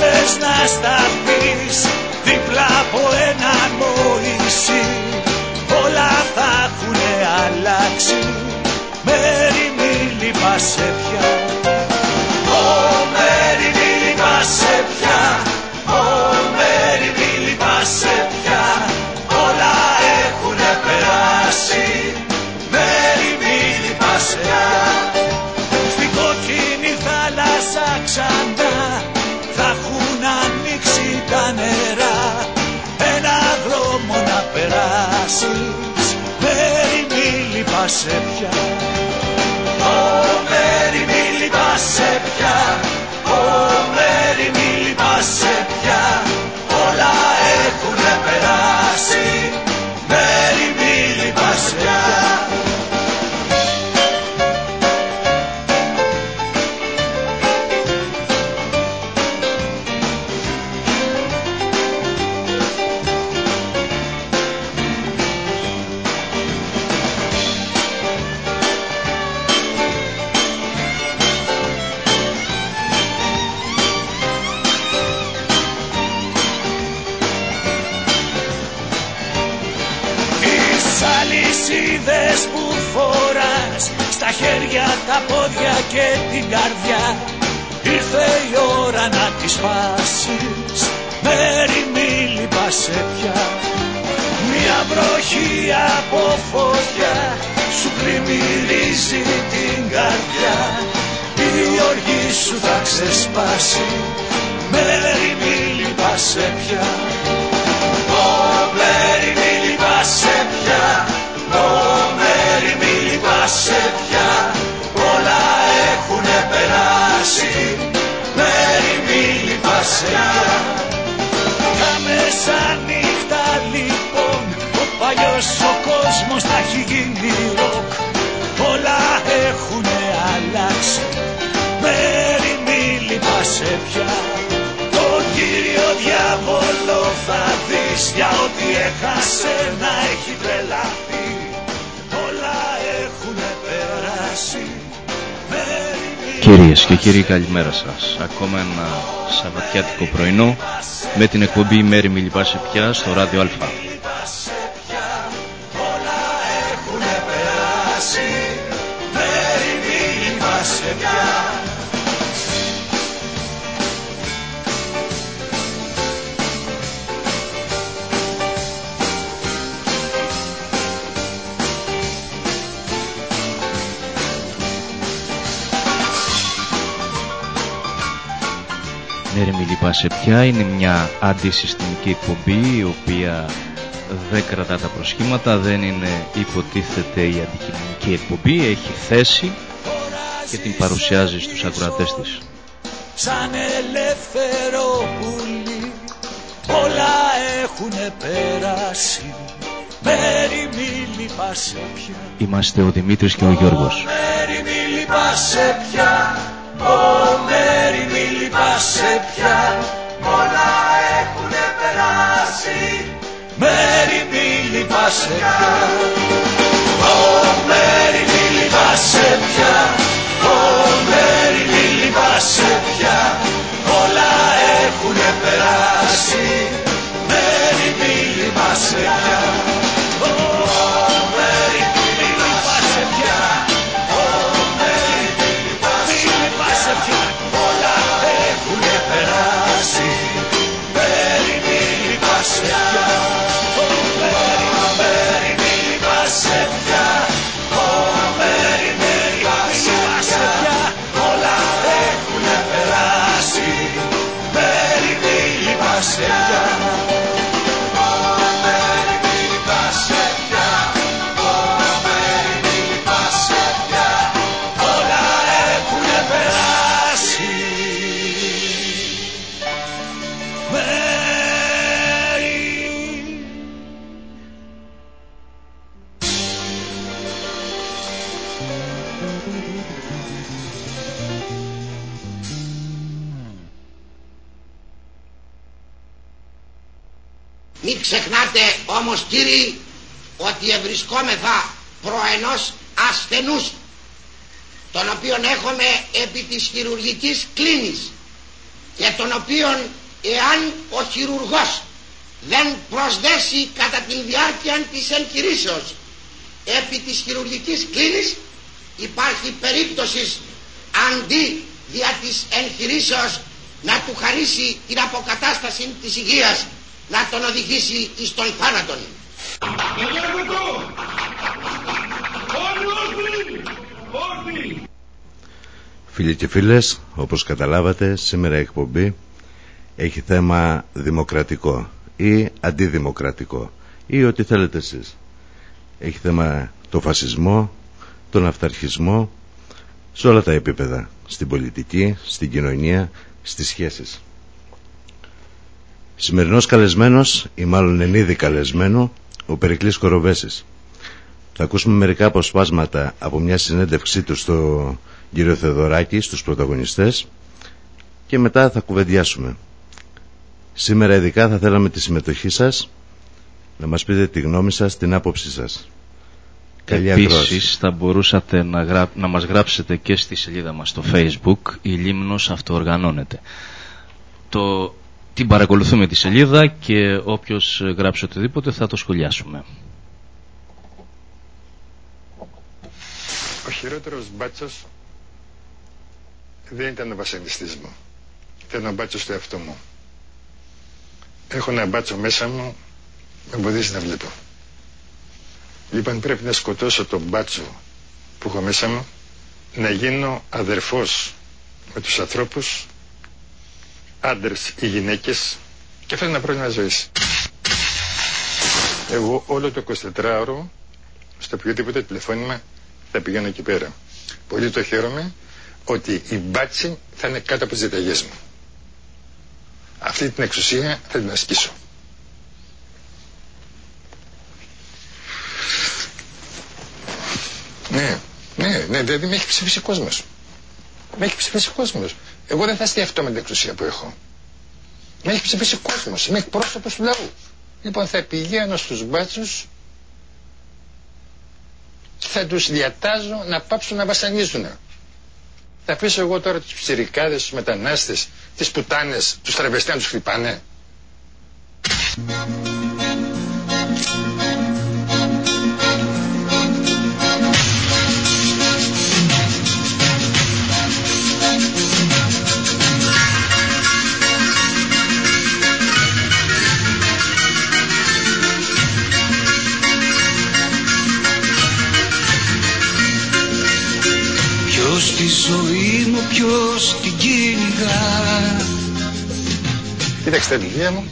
μπορούσες να σταθείς δίπλα από έναν Μωυσή όλα θα έχουνε αλλάξει. Μέρη μη λυπάσαι πια περάσεις μέρη μη λυπάσαι πια. Ω μέρη μη λυπάσαι πια. Ω μέρη μη λυπάσαι πια. Όλα έχουνε περάσει. Μέρη μη λυπάσαι και την καρδιά. Ήρθε η ώρα να τις σπάσεις Μέρη μη λυπάσαι πια. Μια βροχή από φωτιά Σου πλημμυρίζει την καρδιά. Η οργή σου θα ξεσπάσει. Μέρη μη λυπάσαι πια Ο παλιός ο κόσμος θα έχει γίνει ροκ. Όλα έχουνε αλλάξει. Μέρη μη λυπάσαι πια. Τον κύριο διάβολο θα δεις Για ό,τι έχασε να έχει τρελαθεί. Όλα έχουνε περάσει. Μέρη μη Κυρίες και κύριοι καλημέρα σας. Ακόμα ένα Σαββατιάτικο πρωινό Με την εκπομπή Μέρη Μη Λυπάσαι Πια στο ράδιο Α Μέρη Μη Λυπάσαι Πια. Είναι μια αντισυστημική εκπομπή Η οποία δεν κρατά τα προσχήματα Δεν είναι υποτίθεται η αντικειμενική εκπομπή. Έχει θέση και την παρουσιάζει στους ακροατές της. Σαν ελεύθερο πουλί όλα έχουνε περάσει μέρη μη λυπάσαι πια. Είμαστε ο Δημήτρης και ο Γιώργος. Μέρη μη λυπάσαι πια Ω μέρη μη λυπάσαι πια. Όλα έχουνε περάσει. Μέρη μη λυπάσαι πια. Ω μέρη μη λυπάσαι πια. Ω μέρη μη λυπάσαι πια. Όλα έχουνε περάσει. Μέρη μη λυπάσαι πια ότι ευρισκόμεθα προ ενός ασθενούς τον οποίον έχουμε επί της χειρουργικής κλίνης και τον οποίον εάν ο χειρουργός δεν προσδέσει κατά τη διάρκεια της εγχειρήσεως επί της χειρουργικής κλίνης υπάρχει περίπτωσης αντί δια της εγχειρήσεως να του χαρίσει την αποκατάσταση της υγείας να τον οδηγήσει εις τον θάνατον. Φίλοι και φίλες, όπως καταλάβατε, σήμερα η εκπομπή έχει θέμα δημοκρατικό ή αντιδημοκρατικό ή ό,τι θέλετε εσείς. Έχει θέμα το φασισμό, τον αυταρχισμό, σε όλα τα επίπεδα, στην πολιτική, στην κοινωνία, στις σχέσεις. Σημερινός καλεσμένος, ή μάλλον εν είδη καλεσμένο, ο Περικλής Κοροβέσης. Θα ακούσουμε μερικά αποσπάσματα από μια συνέντευξή του στο κύριο Θεοδωράκη, στους πρωταγωνιστές και μετά θα κουβεντιάσουμε. Σήμερα ειδικά θα θέλαμε τη συμμετοχή σας, να μας πείτε τη γνώμη σας, την άποψή σας. Καλή Επίσης θα μπορούσατε να, γρά... να μας γράψετε και στη σελίδα μας στο facebook η Λίμνος αυτοοργανώνεται. Το... Την παρακολουθούμε τη σελίδα και όποιος γράψει οτιδήποτε θα το σχολιάσουμε. Ο χειρότερος μπάτσος δεν ήταν ο βασανιστής μου. Ήταν ο μπάτσος του εαυτού μου. Έχω ένα μπάτσο μέσα μου, με εμποδίζει να βλέπω. Λοιπόν πρέπει να σκοτώσω τον μπάτσο που έχω μέσα μου, να γίνω αδερφός με τους ανθρώπους, άντρες ή γυναίκες και αυτό είναι ένα πρόβλημα ζωής. Εγώ όλο το 24ωρο, στο οποιοδήποτε τηλεφώνημα, θα πηγαίνω εκεί πέρα. Πολύ το χαίρομαι ότι η μπάτση θα είναι κάτω από τις διαταγές μου. Αυτή την εξουσία θα την ασκήσω. Ναι, ναι, ναι, δηλαδή με έχει ψηφίσει ο κόσμος. Με έχει ψηφίσει ο κόσμος. Εγώ δεν θα αυτό με την εξουσία που έχω. Με έχει ψηφίσει ο κόσμος. Είμαι εκπρόσωπος του λαού. Λοιπόν θα πηγαίνω στους μπάτσους και θα τους διατάζω να πάψουν να βασανίζουν. Θα πείσω εγώ τώρα τους ψηρικάδες, τους μετανάστες, τις πουτάνες, τους τραβεστές να τους χτυπάνε. Ποιος την κυνηγά. Κοίταξε τα βιβλία μου.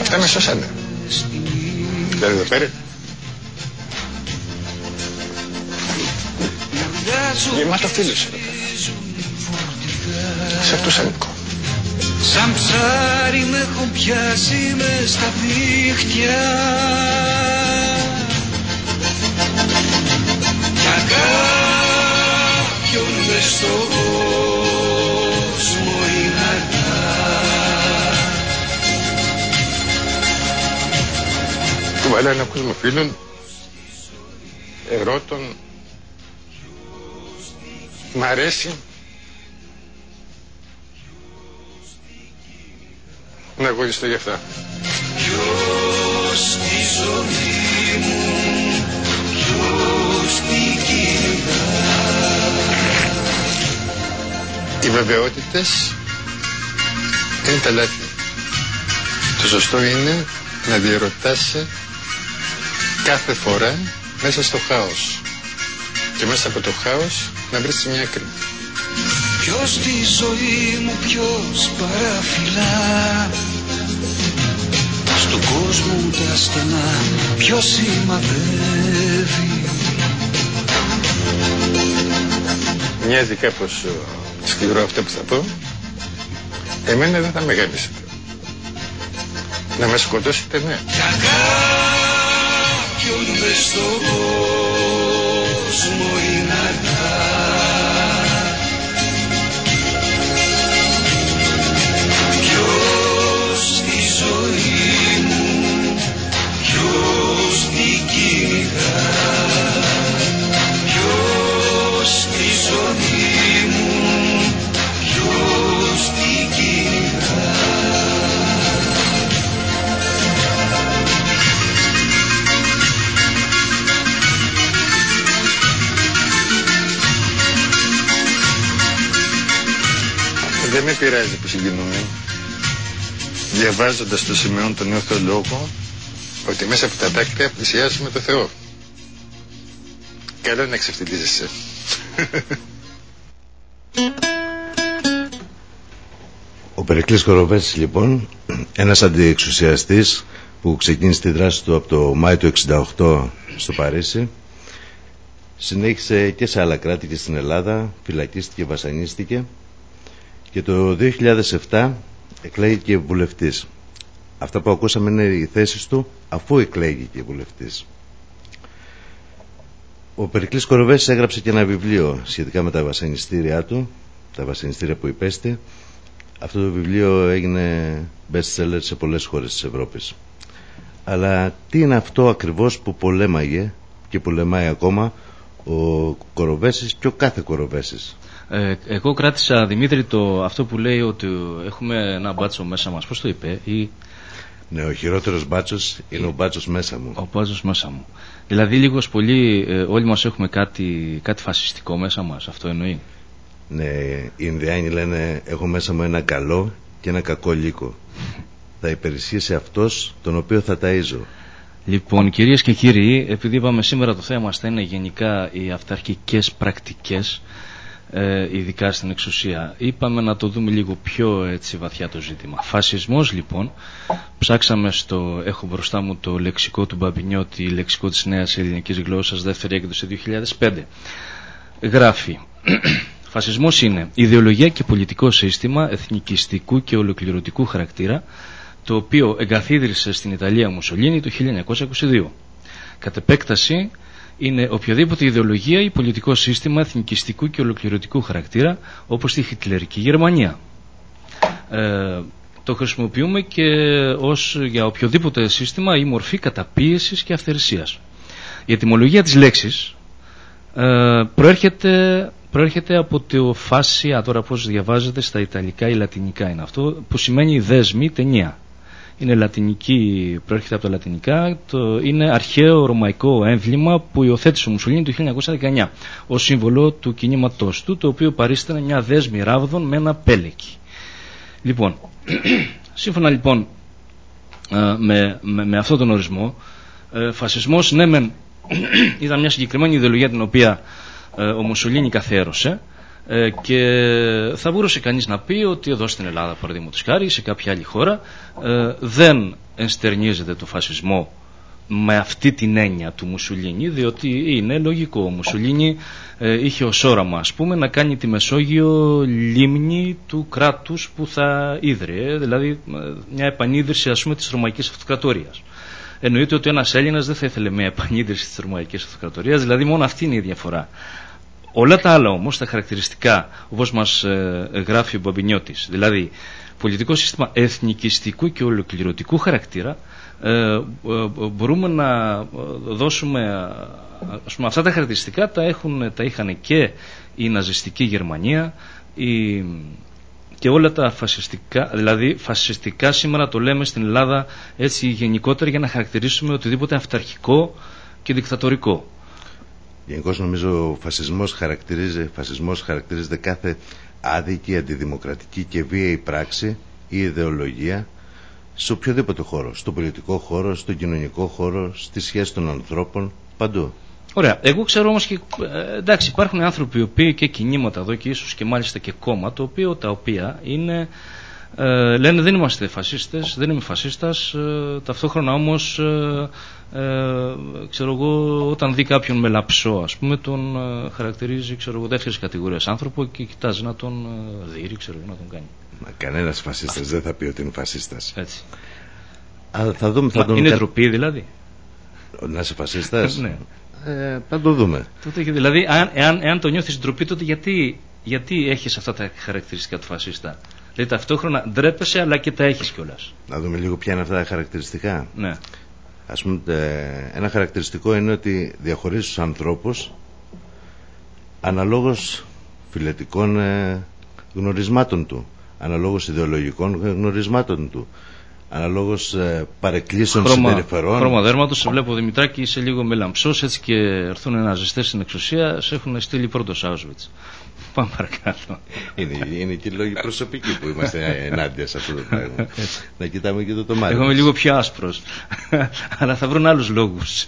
Αυτά με σώσανε Δηλαδή εδώ πέρα. Γεμάτο φίλους Σε αυτούς ανήκω Σαν ψάρι με έχουν πιάσει μες στα δίχτυα Κι μες στον Κουβαλάει ένα κόσμο φίλων ερώτων μ' αρέσει να εγωιστώ για αυτά. Ποιος στη ζωή μου, ποιος την Οι βεβαιότητες είναι τα λάθη. Το σωστό είναι να διερωτάσαι κάθε φορά μέσα στο χάος και μέσα από το χάος να βρεις μια άκρη. Ποιος στη ζωή μου ποιος παραφυλά Στον κόσμο μου τα στενά ποιος σημαδεύει Μοιάζει κάπως σκληρό αυτό που θα πω, εμένα δεν θα με γάμισετε. Να με σκοτώσετε, ναι. Για κάποιον μες στον κόσμο είναι που συγκινούμε. Διαβάζοντας το σημείο τον νέο λόγο ότι μέσα από τα δάκρυα πλησιάζουμε το Θεό. Καλό να ξεφτυλίζεσαι. Ο Περικλής Κοροβέσης λοιπόν, ένας αντιεξουσιαστής που ξεκίνησε τη δράση του από το Μάιο του 68 στο Παρίσι συνέχισε και σε άλλα κράτη και στην Ελλάδα, φυλακίστηκε, βασανίστηκε και το 2007 εκλέγηκε βουλευτής. Αυτά που ακούσαμε είναι οι θέσεις του αφού εκλέγηκε βουλευτής. Ο Περικλής Κοροβέσης έγραψε και ένα βιβλίο σχετικά με τα βασανιστήριά του, τα βασανιστήρια που υπέστη. Αυτό το βιβλίο έγινε best seller σε πολλές χώρες της Ευρώπης. Αλλά τι είναι αυτό ακριβώς που πολέμαγε και πολεμάει ακόμα ο Κοροβέσης και ο κάθε Κοροβέσης. Ε, εγώ κράτησα, Δημήτρη, το, αυτό που λέει ότι έχουμε ένα μπάτσο μέσα μας. Πώς το είπε, ή... Ναι, ο χειρότερος μπάτσος είναι ο μπάτσος μέσα μου. Ο μπάτσος μέσα μου. Δηλαδή, λίγος πολύ, ε, όλοι μας έχουμε κάτι, κάτι φασιστικό μέσα μας. Αυτό εννοεί. Ναι, οι Ινδιάνοι λένε έχω μέσα μου ένα καλό και ένα κακό λύκο. θα υπερισχύσει αυτός τον οποίο θα ταΐζω. Λοιπόν, κυρίες και κύριοι, επειδή είπαμε σήμερα το θέμα μας θα είναι γενικά οι αυταρχικές πρακτικές, ε, ειδικά στην εξουσία, είπαμε να το δούμε λίγο πιο έτσι βαθιά το ζήτημα. Φασισμός λοιπόν, ψάξαμε στο, έχω μπροστά μου το λεξικό του Μπαμπινιώτη, λεξικό της νέας ελληνικής γλώσσας, δεύτερη έκδοση 2005. Γράφει, φασισμός είναι ιδεολογία και πολιτικό σύστημα εθνικιστικού και ολοκληρωτικού χαρακτήρα, το οποίο εγκαθίδρυσε στην Ιταλία Μουσολίνη το 1922. Κατ' επέκταση είναι οποιαδήποτε ιδεολογία ή πολιτικό σύστημα εθνικιστικού και ολοκληρωτικού χαρακτήρα όπως τη Χιτλερική Γερμανία. Ε, το χρησιμοποιούμε και ως για οποιοδήποτε σύστημα ή μορφή καταπίεσης και αυθαιρεσίας. Η ετυμολογία της λέξης ε, προέρχεται, προέρχεται από το φάση, τώρα πώς διαβάζεται στα Ιταλικά ή Λατινικά είναι αυτό, που σημαίνει δέσμη, ταινία είναι λατινική, προέρχεται από τα λατινικά, το, είναι αρχαίο ρωμαϊκό έμβλημα που υιοθέτησε ο Μουσολίνη το 1919 ως σύμβολο του κινήματός του, το οποίο παρίστανε μια δέσμη ράβδων με ένα πέλεκι. Λοιπόν, σύμφωνα λοιπόν ε, με, με, με αυτόν τον ορισμό, ε, φασισμός ναι μεν ήταν μια συγκεκριμένη ιδεολογία την οποία ε, ο Μουσολίνη καθαίρωσε, ε, και θα μπορούσε κανείς να πει ότι εδώ στην Ελλάδα παραδείγματος χάρη σε κάποια άλλη χώρα ε, δεν ενστερνίζεται το φασισμό με αυτή την έννοια του Μουσουλίνη διότι είναι λογικό. Ο Μουσουλίνη ε, είχε ως όραμα ας πούμε να κάνει τη Μεσόγειο λίμνη του κράτους που θα ίδρυε δηλαδή μια επανίδρυση ας πούμε της Ρωμαϊκής Αυτοκρατορίας. Εννοείται ότι ένας Έλληνας δεν θα ήθελε μια επανίδρυση της Ρωμαϊκής Αυτοκρατορίας δηλαδή μόνο αυτή είναι η διαφορά Όλα τα άλλα όμως, τα χαρακτηριστικά, όπως μας ε, γράφει ο Μπαμπινιώτης, δηλαδή πολιτικό σύστημα εθνικιστικού και ολοκληρωτικού χαρακτήρα, ε, ε, μπορούμε να δώσουμε, ας πούμε, αυτά τα χαρακτηριστικά τα, έχουν, τα είχαν και η ναζιστική Γερμανία, η, και όλα τα φασιστικά, δηλαδή φασιστικά σήμερα το λέμε στην Ελλάδα έτσι γενικότερα για να χαρακτηρίσουμε οτιδήποτε αυταρχικό και δικτατορικό. Γενικώς νομίζω ο φασισμός, χαρακτηρίζει, φασισμός χαρακτηρίζεται κάθε άδικη, αντιδημοκρατική και βίαιη πράξη ή ιδεολογία σε οποιοδήποτε χώρο. Στο πολιτικό χώρο, στο κοινωνικό χώρο, στη σχέση των ανθρώπων, παντού. Ωραία. Εγώ ξέρω όμως και. Ε, εντάξει, υπάρχουν άνθρωποι οι οποίοι και κινήματα εδώ και ίσως και μάλιστα και κόμμα, το οποίο, τα οποία είναι ε, λένε δεν είμαστε φασίστες, δεν είμαι φασίστας, ε, ταυτόχρονα όμως ε, ε, ξέρω εγώ, όταν δει κάποιον με λαψό ας πούμε τον ε, χαρακτηρίζει ξέρω εγώ, δεύτερης κατηγορίας άνθρωπο και κοιτάζει να τον ε, δει, ξέρω να τον κάνει. Μα κανένας φασίστας δεν θα πει ότι είναι φασίστας. Έτσι. Αλλά θα δούμε, θα Μα, είναι ντροπή δηλαδή. Να είσαι φασίστας; ναι. Ε, θα το δούμε. Τότε, δηλαδή, αν, εάν, εάν το νιώθεις ντροπή, τότε γιατί, γιατί έχεις αυτά τα χαρακτηριστικά του φασίστα; Δηλαδή ταυτόχρονα ντρέπεσαι αλλά και τα έχεις κιόλας. Να δούμε λίγο ποια είναι αυτά τα χαρακτηριστικά. Ναι. Ας πούμε ένα χαρακτηριστικό είναι ότι διαχωρίζεις τους ανθρώπους αναλόγως φιλετικών ε, γνωρισμάτων του, αναλόγως ιδεολογικών γνωρισμάτων του, αναλόγως ε, παρεκκλήσεων Χρώμα, συμπεριφερών. Χρώμα δέρματος, σε βλέπω Δημητράκη, είσαι λίγο μελαμψός, έτσι και έρθουν να ζεστές στην εξουσία, σε έχουν στείλει πρώτος Auschwitz. Πάμε παρακάτω. Είναι, είναι και λόγοι προσωπικοί που είμαστε ενάντια σε αυτό το πράγμα. να κοιτάμε και το τομάτι. Εγώ είμαι λίγο πιο άσπρος, αλλά θα βρουν άλλους λόγους.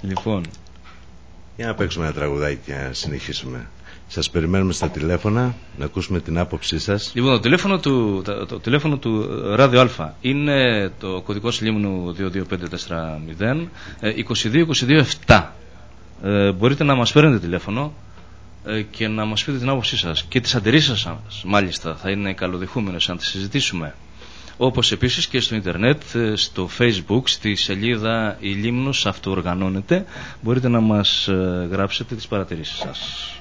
λοιπόν. Για να παίξουμε ένα τραγουδάκι και να συνεχίσουμε. Σας περιμένουμε στα τηλέφωνα να ακούσουμε την άποψή σας. Λοιπόν, το τηλέφωνο του, το, το τηλέφωνο του Ράδιο Α είναι το κωδικός λίμνου 22540 22 Ε, μπορείτε να μας παίρνετε τηλέφωνο ε, και να μας πείτε την άποψή σας και τις αντιρρήσεις σας μάλιστα θα είναι καλοδεχούμενες να τις συζητήσουμε όπως επίσης και στο ίντερνετ, ε, στο facebook, στη σελίδα «Η Λίμνος αυτοοργανώνεται» μπορείτε να μας ε, γράψετε τις παρατηρήσεις σας.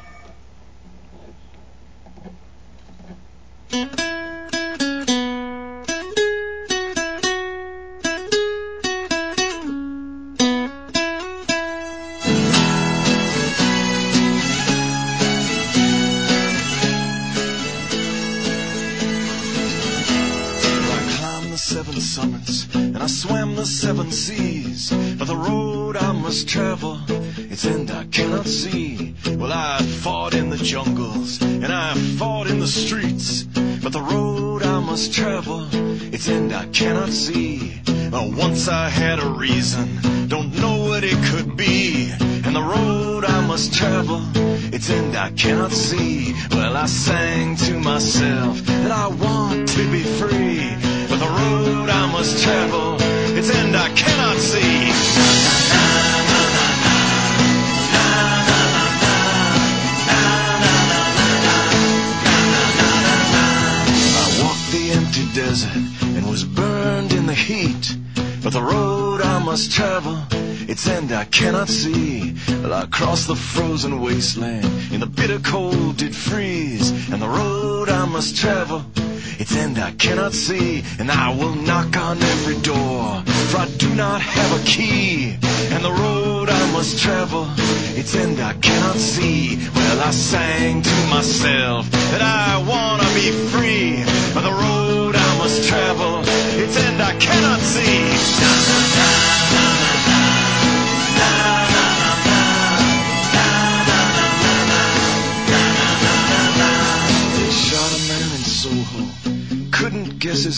sea across the frozen wasteland.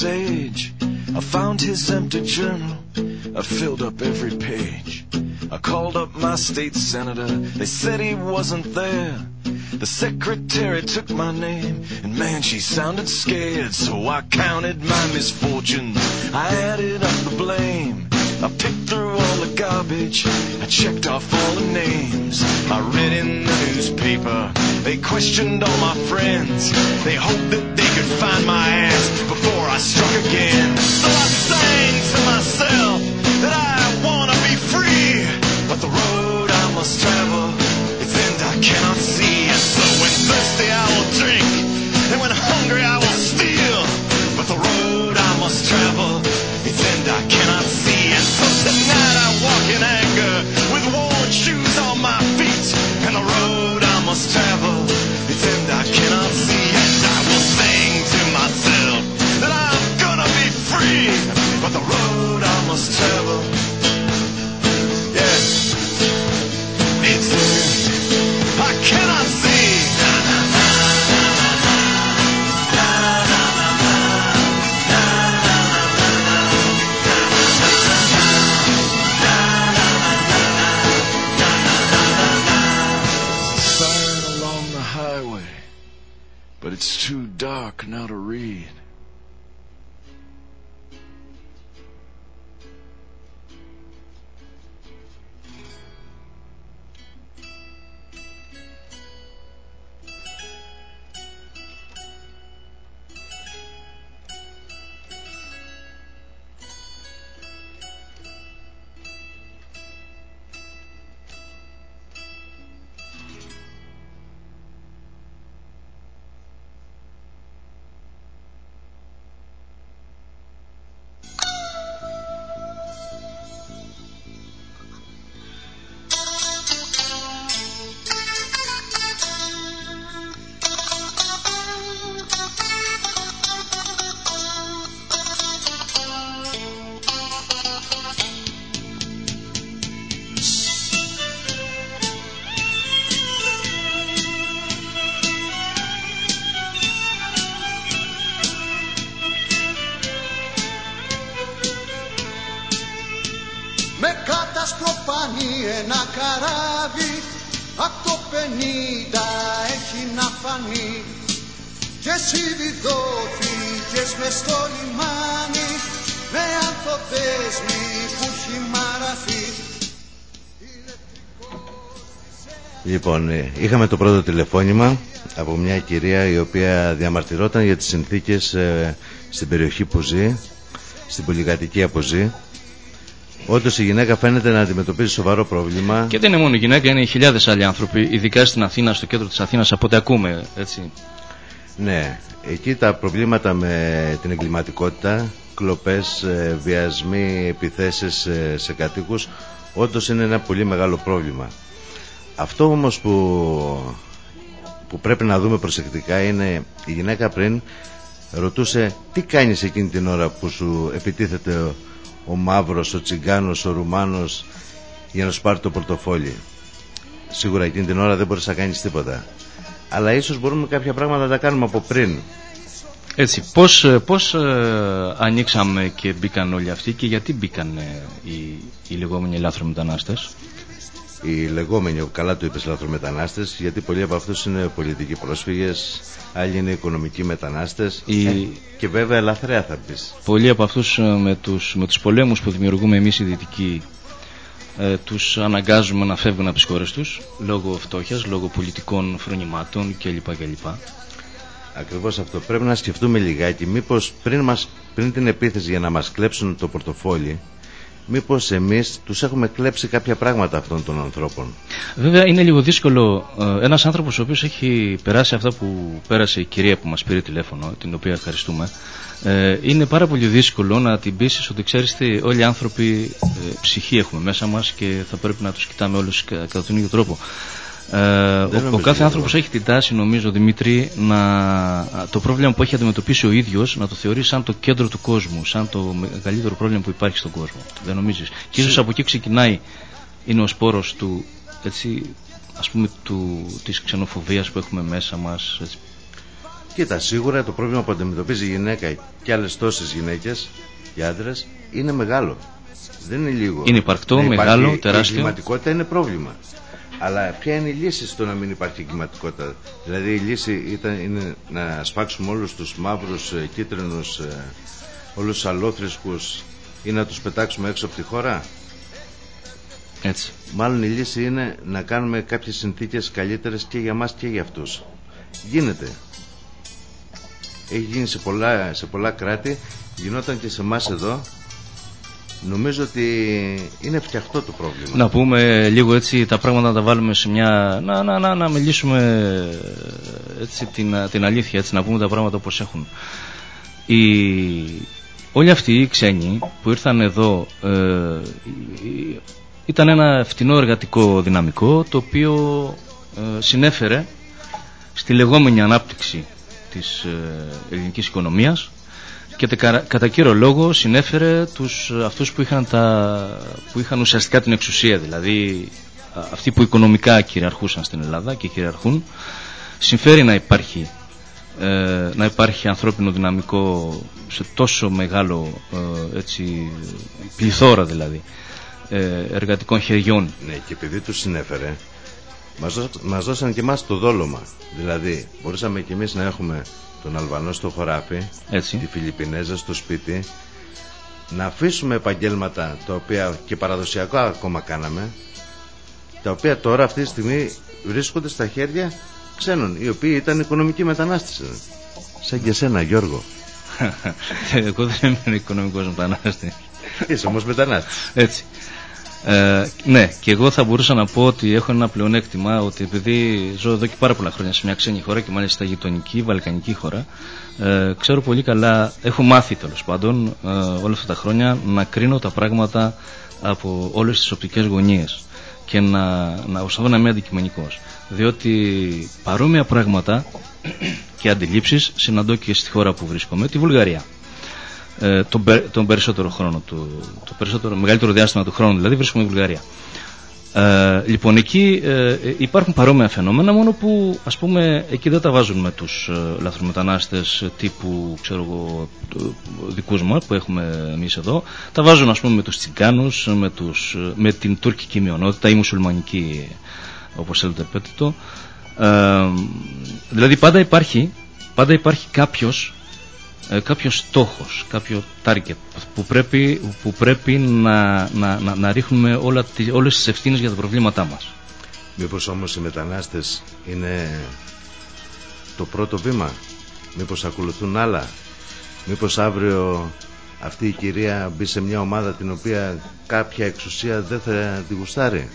His age. I found his empty journal. I filled up every page. I called up my state senator. They said he wasn't there. The secretary took my name, and man, she sounded scared. So I counted my misfortunes. I added up the blame. I picked through all the garbage. I checked off all the names. I read in the newspaper. They questioned all my friends. They hoped that they could find my ass before I struck again. So I sang to myself that I wanna be free. But the road I must travel, its end I cannot see. And so when thirsty I will drink, and when hungry I will steal. But the road I must travel, its end I cannot see. And so tonight I walk in anger with worn shoes on my feet. And the road I must travel, must yes, its I cannot see. Siren along the highway, but it's too dark now to read. Λοιπόν, ε, είχαμε το πρώτο τηλεφώνημα από μια κυρία η οποία διαμαρτυρόταν για τις συνθήκες ε, στην περιοχή που ζει, στην πολυκατοικία που ζει. Όντως η γυναίκα φαίνεται να αντιμετωπίζει σοβαρό πρόβλημα. Και δεν είναι μόνο η γυναίκα, είναι χιλιάδες άλλοι άνθρωποι, ειδικά στην Αθήνα, στο κέντρο της Αθήνας, από ό,τι ακούμε. Έτσι. Ναι, εκεί τα προβλήματα με την εγκληματικότητα, κλοπές, ε, βιασμοί, επιθέσεις ε, σε κατοίκους, όντως είναι ένα πολύ μεγάλο πρόβλημα. Αυτό όμως που, που πρέπει να δούμε προσεκτικά είναι η γυναίκα πριν ρωτούσε τι κάνεις εκείνη την ώρα που σου επιτίθεται ο, ο μαύρος, ο τσιγκάνος, ο ρουμάνος για να σου πάρει το πορτοφόλι; Σίγουρα εκείνη την ώρα δεν μπορείς να κάνεις τίποτα. Αλλά ίσως μπορούμε κάποια πράγματα να τα κάνουμε από πριν. Έτσι, πώς, ε, πώς ε, ανοίξαμε και μπήκαν όλοι αυτοί και γιατί μπήκαν ε, οι, οι λεγόμενοι λάθρομετανάστες; Οι λεγόμενοι, καλά το είπες λαθρομετανάστες, γιατί πολλοί από αυτούς είναι πολιτικοί πρόσφυγες, άλλοι είναι οικονομικοί μετανάστες Οι- ε, και βέβαια λαθρέα θα πεις. Πολλοί από αυτούς ε, με τους, με τους πολέμους που δημιουργούμε εμείς οι Δυτικοί ε, τους αναγκάζουμε να φεύγουν από τις χώρες τους λόγω φτώχειας, λόγω πολιτικών φρονημάτων κλπ. κλπ. Ακριβώς αυτό. Πρέπει να σκεφτούμε λιγάκι μήπως πριν, μας, πριν την επίθεση για να μας κλέψουν το πορτοφόλι μήπως εμείς τους έχουμε κλέψει κάποια πράγματα αυτών των ανθρώπων; Βέβαια είναι λίγο δύσκολο ε, ένας άνθρωπος ο οποίος έχει περάσει αυτά που πέρασε η κυρία που μας πήρε τηλέφωνο, την οποία ευχαριστούμε, ε, είναι πάρα πολύ δύσκολο να την πείσεις ότι ξέρεις τι, όλοι οι άνθρωποι ε, ψυχή έχουμε μέσα μας και θα πρέπει να τους κοιτάμε όλους κα- κατά τον ίδιο τρόπο. Ε, ο, νομίζω ο κάθε εγώ. άνθρωπος έχει την τάση νομίζω Δημήτρη να, το πρόβλημα που έχει αντιμετωπίσει ο ίδιος να το θεωρεί σαν το κέντρο του κόσμου σαν το μεγαλύτερο πρόβλημα που υπάρχει στον κόσμο δεν νομίζεις και ίσως από εκεί ξεκινάει είναι ο σπόρος του έτσι, ας πούμε του, της ξενοφοβίας που έχουμε μέσα μας έτσι. Κοίτα, σίγουρα το πρόβλημα που αντιμετωπίζει η γυναίκα και άλλες τόσες γυναίκες και άντρες είναι μεγάλο. Δεν είναι λίγο. Είναι υπαρκτό, Να υπάρχει- μεγάλο, Η τεράστιο. εγκληματικότητα είναι πρόβλημα. Αλλά ποια είναι η λύση στο να μην υπάρχει εγκληματικότητα; Δηλαδή η λύση ήταν, είναι να σφάξουμε όλους τους μαύρους, ε, κίτρινους, ε, όλους τους αλόθρησκους ή να τους πετάξουμε έξω από τη χώρα; έτσι. Μάλλον η λύση είναι να κάνουμε κάποιες συνθήκες καλύτερες και για μας και για αυτούς. Γίνεται. Έχει γίνει σε πολλά, σε πολλά κράτη, γινόταν και σε εμάς εδώ. Νομίζω ότι είναι φτιαχτό το πρόβλημα. Να πούμε λίγο έτσι τα πράγματα να τα βάλουμε σε μια... Να, να, να, να μιλήσουμε ε, έτσι, την, την αλήθεια, έτσι, να πούμε τα πράγματα όπως έχουν. Οι, όλοι αυτοί οι ξένοι που ήρθαν εδώ ε, ε, ήταν ένα φτηνό εργατικό δυναμικό το οποίο ε, συνέφερε στη λεγόμενη ανάπτυξη της ε, ελληνικής οικονομίας και τε- κατα- κατά κύριο λόγο συνέφερε τους, αυτούς που είχαν, τα, που είχαν ουσιαστικά την εξουσία δηλαδή α, αυτοί που οικονομικά κυριαρχούσαν στην Ελλάδα και κυριαρχούν συμφέρει να υπάρχει ε, να υπάρχει ανθρώπινο δυναμικό σε τόσο μεγάλο ε, έτσι, πληθώρα δηλαδή ε, εργατικών χεριών Ναι, και επειδή τους συνέφερε, μας, δώσ- μας δώσαν και εμάς το δόλωμα. Δηλαδή, μπορούσαμε και εμείς να έχουμε τον Αλβανό στο χωράφι, έτσι. τη Φιλιππινέζα στο σπίτι, να αφήσουμε επαγγέλματα τα οποία και παραδοσιακά ακόμα κάναμε, τα οποία τώρα αυτή τη στιγμή βρίσκονται στα χέρια ξένων, οι οποίοι ήταν οικονομικοί μετανάστες. Σαν και σένα Γιώργο. Εγώ δεν είμαι οικονομικός μετανάστης. Είσαι όμως μετανάστης. Έτσι. Ε, ναι, και εγώ θα μπορούσα να πω ότι έχω ένα πλεονέκτημα ότι επειδή ζω εδώ και πάρα πολλά χρόνια σε μια ξένη χώρα και μάλιστα γειτονική, βαλκανική χώρα, ε, ξέρω πολύ καλά, έχω μάθει τέλος πάντων ε, όλα αυτά τα χρόνια να κρίνω τα πράγματα από όλες τις οπτικές γωνίες και να, να προσπαθώ να είμαι αντικειμενικός. Διότι παρόμοια πράγματα και αντιλήψεις συναντώ και στη χώρα που βρίσκομαι, τη Βουλγαρία ε, τον, πε- τον περισσότερο χρόνο του, το περισσότερο, μεγαλύτερο διάστημα του χρόνου δηλαδή βρίσκομαι στη Βουλγαρία. Ε, λοιπόν, εκεί ε, υπάρχουν παρόμοια φαινόμενα, μόνο που ας πούμε εκεί δεν τα βάζουν με τους ε, λαθρομετανάστες τύπου, ξέρω εγώ, δικούς μας που έχουμε εμείς εδώ. Τα βάζουν ας πούμε με τους τσιγκάνους, με, τους, με την τουρκική μειονότητα ή μουσουλμανική, όπως θέλετε πέτε το. Ε, δηλαδή πάντα υπάρχει, πάντα υπάρχει κάποιος ε, κάποιος στόχος, κάποιο target που πρέπει, που πρέπει να, να, να, να ρίχνουμε όλα, όλες τις ευθύνες για τα προβλήματά μας. Μήπως όμως οι μετανάστες είναι το πρώτο βήμα, μήπως ακολουθούν άλλα, μήπως αύριο αυτή η κυρία μπει σε μια ομάδα την οποία κάποια εξουσία δεν θα τη γουστάρει;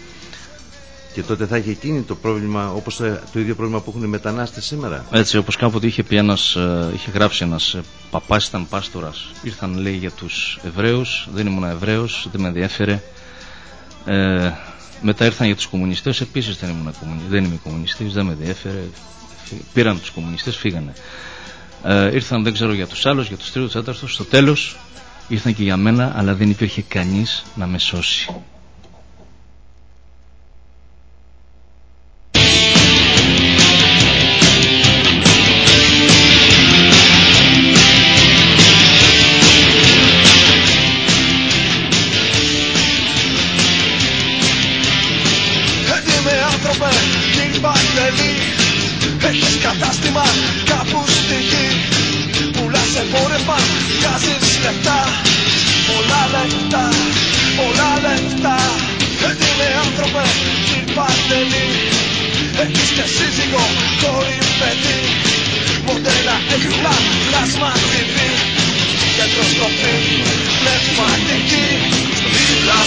Και τότε θα έχει εκείνη το πρόβλημα όπως το, ίδιο πρόβλημα που έχουν οι μετανάστες σήμερα. Έτσι όπως κάποτε είχε, πει ένας, ε, είχε γράψει ένας ε, παπάς ήταν πάστορας. Ήρθαν λέει για τους Εβραίους, δεν ήμουν Εβραίος, δεν με ενδιαφέρε. Ε, μετά ήρθαν για τους κομμουνιστές, επίσης δεν, ήμουν κομμουνιστής, δεν είμαι κομμουνιστής, δεν με ενδιαφέρε. Πήραν τους κομμουνιστές, φύγανε. Ε, ήρθαν δεν ξέρω για τους άλλους, για τους τρίτους, τέταρτους. Στο τέλος ήρθαν και για μένα, αλλά δεν υπήρχε κανείς να με σώσει.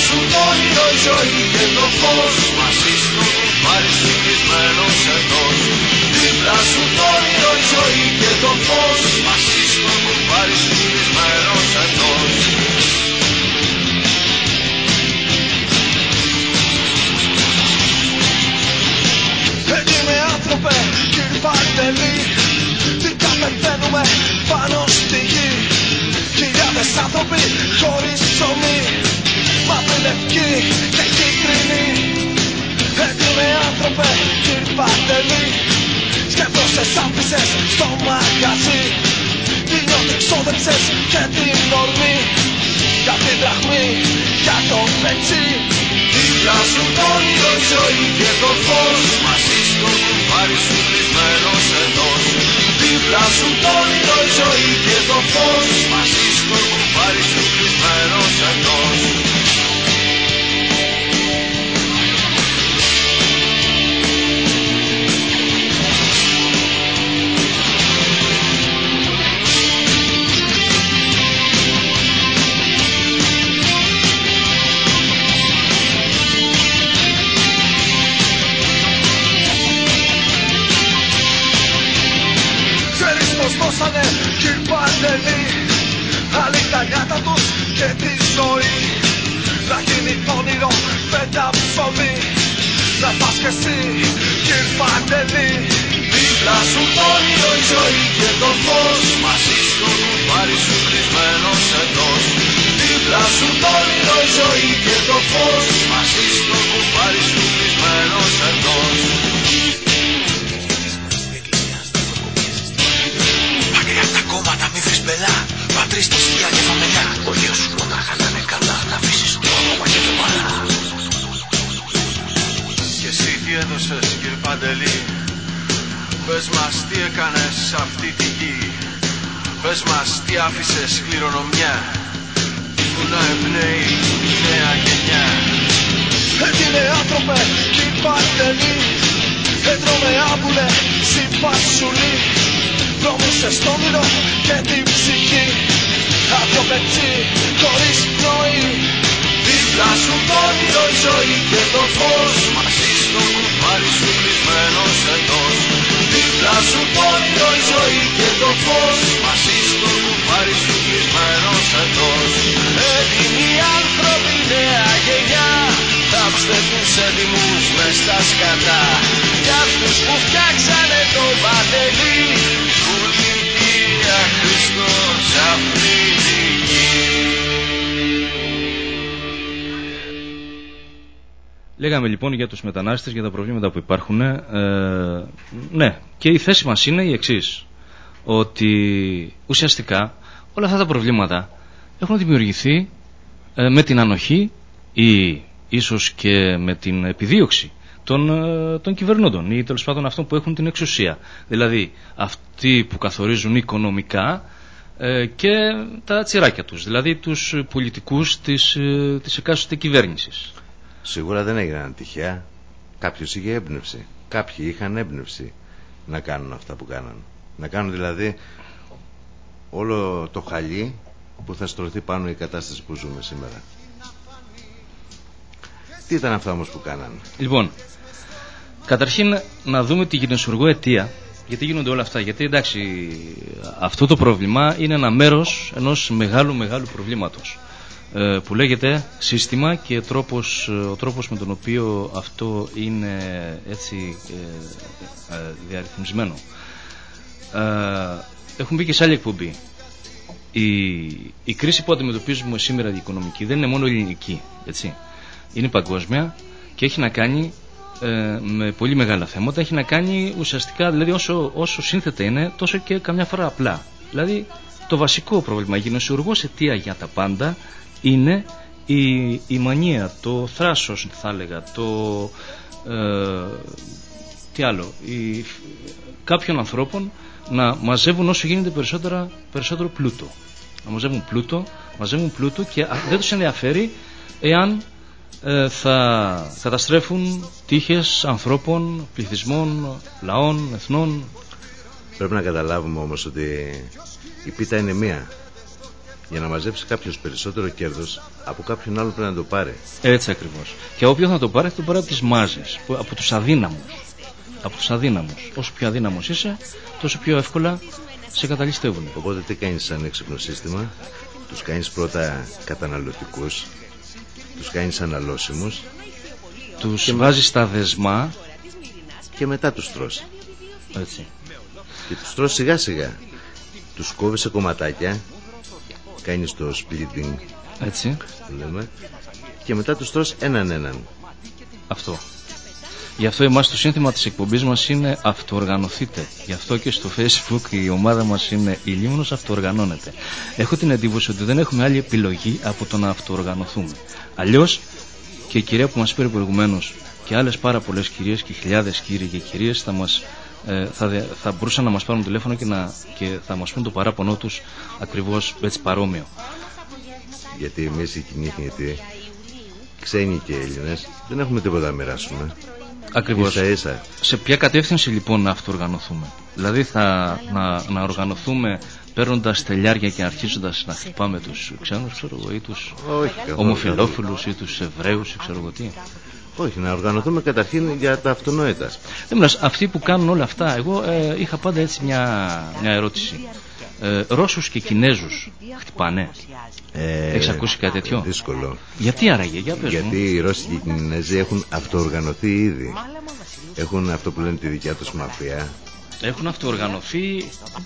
σου το όνειρο η ζωή και το φως Μαζί στο κουμπάρι στιγμισμένος ενός Δίπλα σου το όνειρο η ζωή και το φως Μαζί σου κουμπάρι στιγμισμένος ενός στενή Δεν τρώμε άμπουλε, συμπασουλή Πρόμησε στο μυαλό και την ψυχή. Άδειο πετσί, χωρίς πνοή Δίπλα σου το όνειρο η ζωή και το φως. Μαζί στο κουμπάρι σου κλεισμένος εντός. Δίπλα σου το όνειρο η ζωή και το φως. Μαζί στο κουμπάρι σου κλεισμένος εντός. Έτοιμοι άνθρωποι νέα γενιά. Θάψτε τους έτοιμους μες στα σκατά Κι αυτούς που φτιάξανε το πατελή Πολιτεία Χριστός Αφριδική Λέγαμε λοιπόν για τους μετανάστες, για τα προβλήματα που υπάρχουν. Ε, ναι, και η θέση μας είναι η εξής. Ότι ουσιαστικά όλα αυτά τα προβλήματα έχουν δημιουργηθεί ε, με την ανοχή ή ίσως και με την επιδίωξη των, ε, των κυβερνώντων ή τέλος πάντων αυτών που έχουν την εξουσία. Δηλαδή αυτοί που καθορίζουν οικονομικά ε, και τα τσιράκια τους, δηλαδή τους πολιτικούς της, της εκάστοτε κυβέρνησης. Σίγουρα δεν έγιναν τυχαία. Κάποιος είχε έμπνευση. Κάποιοι είχαν έμπνευση να κάνουν αυτά που κάναν. Να κάνουν δηλαδή όλο το χαλί που θα στρωθεί πάνω η κατάσταση που ζούμε σήμερα. Τι ήταν αυτά όμως που κάνανε; Λοιπόν, καταρχήν να δούμε τη γενεσουργό αιτία γιατί γίνονται όλα αυτά; Γιατί εντάξει, αυτό το πρόβλημα είναι ένα μέρος ενός μεγάλου μεγάλου προβλήματος ε, που λέγεται σύστημα και τρόπος, ο τρόπος με τον οποίο αυτό είναι έτσι ε, ε, διαρρυθμισμένο. Έχουν μπει και σε άλλη εκπομπή. Η, η κρίση που αντιμετωπίζουμε σήμερα η οικονομική δεν είναι μόνο ελληνική, έτσι. Είναι παγκόσμια και έχει να κάνει με πολύ μεγάλα θέματα. Έχει να κάνει ουσιαστικά, δηλαδή όσο, όσο σύνθετα είναι, τόσο και καμιά φορά απλά. Δηλαδή το βασικό πρόβλημα, η γενεσιουργός αιτία για τα πάντα είναι η, η μανία, το θράσος θα έλεγα, το ε, τι άλλο, η, κάποιων ανθρώπων να μαζεύουν όσο γίνεται περισσότερα, περισσότερο πλούτο. Να μαζεύουν πλούτο, μαζεύουν πλούτο και δεν τους ενδιαφέρει εάν ε, θα καταστρέφουν τύχες ανθρώπων, πληθυσμών, λαών, εθνών. Πρέπει να καταλάβουμε όμως ότι η πίτα είναι μία για να μαζέψει κάποιος περισσότερο κέρδος, από κάποιον άλλο πρέπει να το πάρει. Έτσι ακριβώς. Και όποιο θα το πάρει, θα το πάρει από τι μάζε, από τους αδύναμους. Από τους αδύναμους. Όσο πιο αδύναμος είσαι, τόσο πιο εύκολα σε καταλυστεύουν. Οπότε τι κάνεις σαν έξυπνο σύστημα, τους κάνεις πρώτα καταναλωτικούς, τους κάνεις αναλώσιμους, τους και... βάζεις στα δεσμά και μετά τους τρώσει. Έτσι. Και τους τρώσει σιγά σιγά. Τους κόβεις σε κομματάκια κάνεις το splitting έτσι λέμε, και μετά τους τρως έναν έναν αυτό Γι' αυτό εμάς το σύνθημα της εκπομπής μας είναι αυτοοργανωθείτε. Γι' αυτό και στο facebook η ομάδα μας είναι η Λίμνος αυτοοργανώνεται. Έχω την εντύπωση ότι δεν έχουμε άλλη επιλογή από το να αυτοοργανωθούμε. Αλλιώς και η κυρία που μας πήρε προηγουμένως και άλλες πάρα πολλές κυρίες και χιλιάδες κύριοι και κυρίες θα μας ε, θα, θα μπορούσαν να μας πάρουν τηλέφωνο και, να, και θα μας πούν το παράπονό τους ακριβώς έτσι παρόμοιο. Γιατί εμείς οι κοινοί γιατί ξένοι και Έλληνες δεν έχουμε τίποτα να μοιράσουμε. Ακριβώς. Σε ποια κατεύθυνση λοιπόν να αυτοοργανωθούμε. Δηλαδή θα, να, να οργανωθούμε παίρνοντας τελειάρια και αρχίζοντας να χτυπάμε τους ξένους, ξέρω εγώ, ή τους ομοφυλόφιλους ή τους Εβραίους, ξέρω εγώ τι; Όχι, να οργανωθούμε καταρχήν για τα αυτονόητα. Έμεινας, αυτοί που κάνουν όλα αυτά, εγώ ε, είχα πάντα έτσι μια, μια ερώτηση. Ε, Ρώσους και Κινέζους χτυπάνε; Ε, Έχεις ακούσει κάτι τέτοιο; Δύσκολο. Γιατί άραγε, για πες Γιατί οι Ρώσοι και οι Κινέζοι έχουν αυτοοργανωθεί ήδη. Έχουν αυτό που λένε τη δικιά τους μαφία. Έχουν αυτοοργανωθεί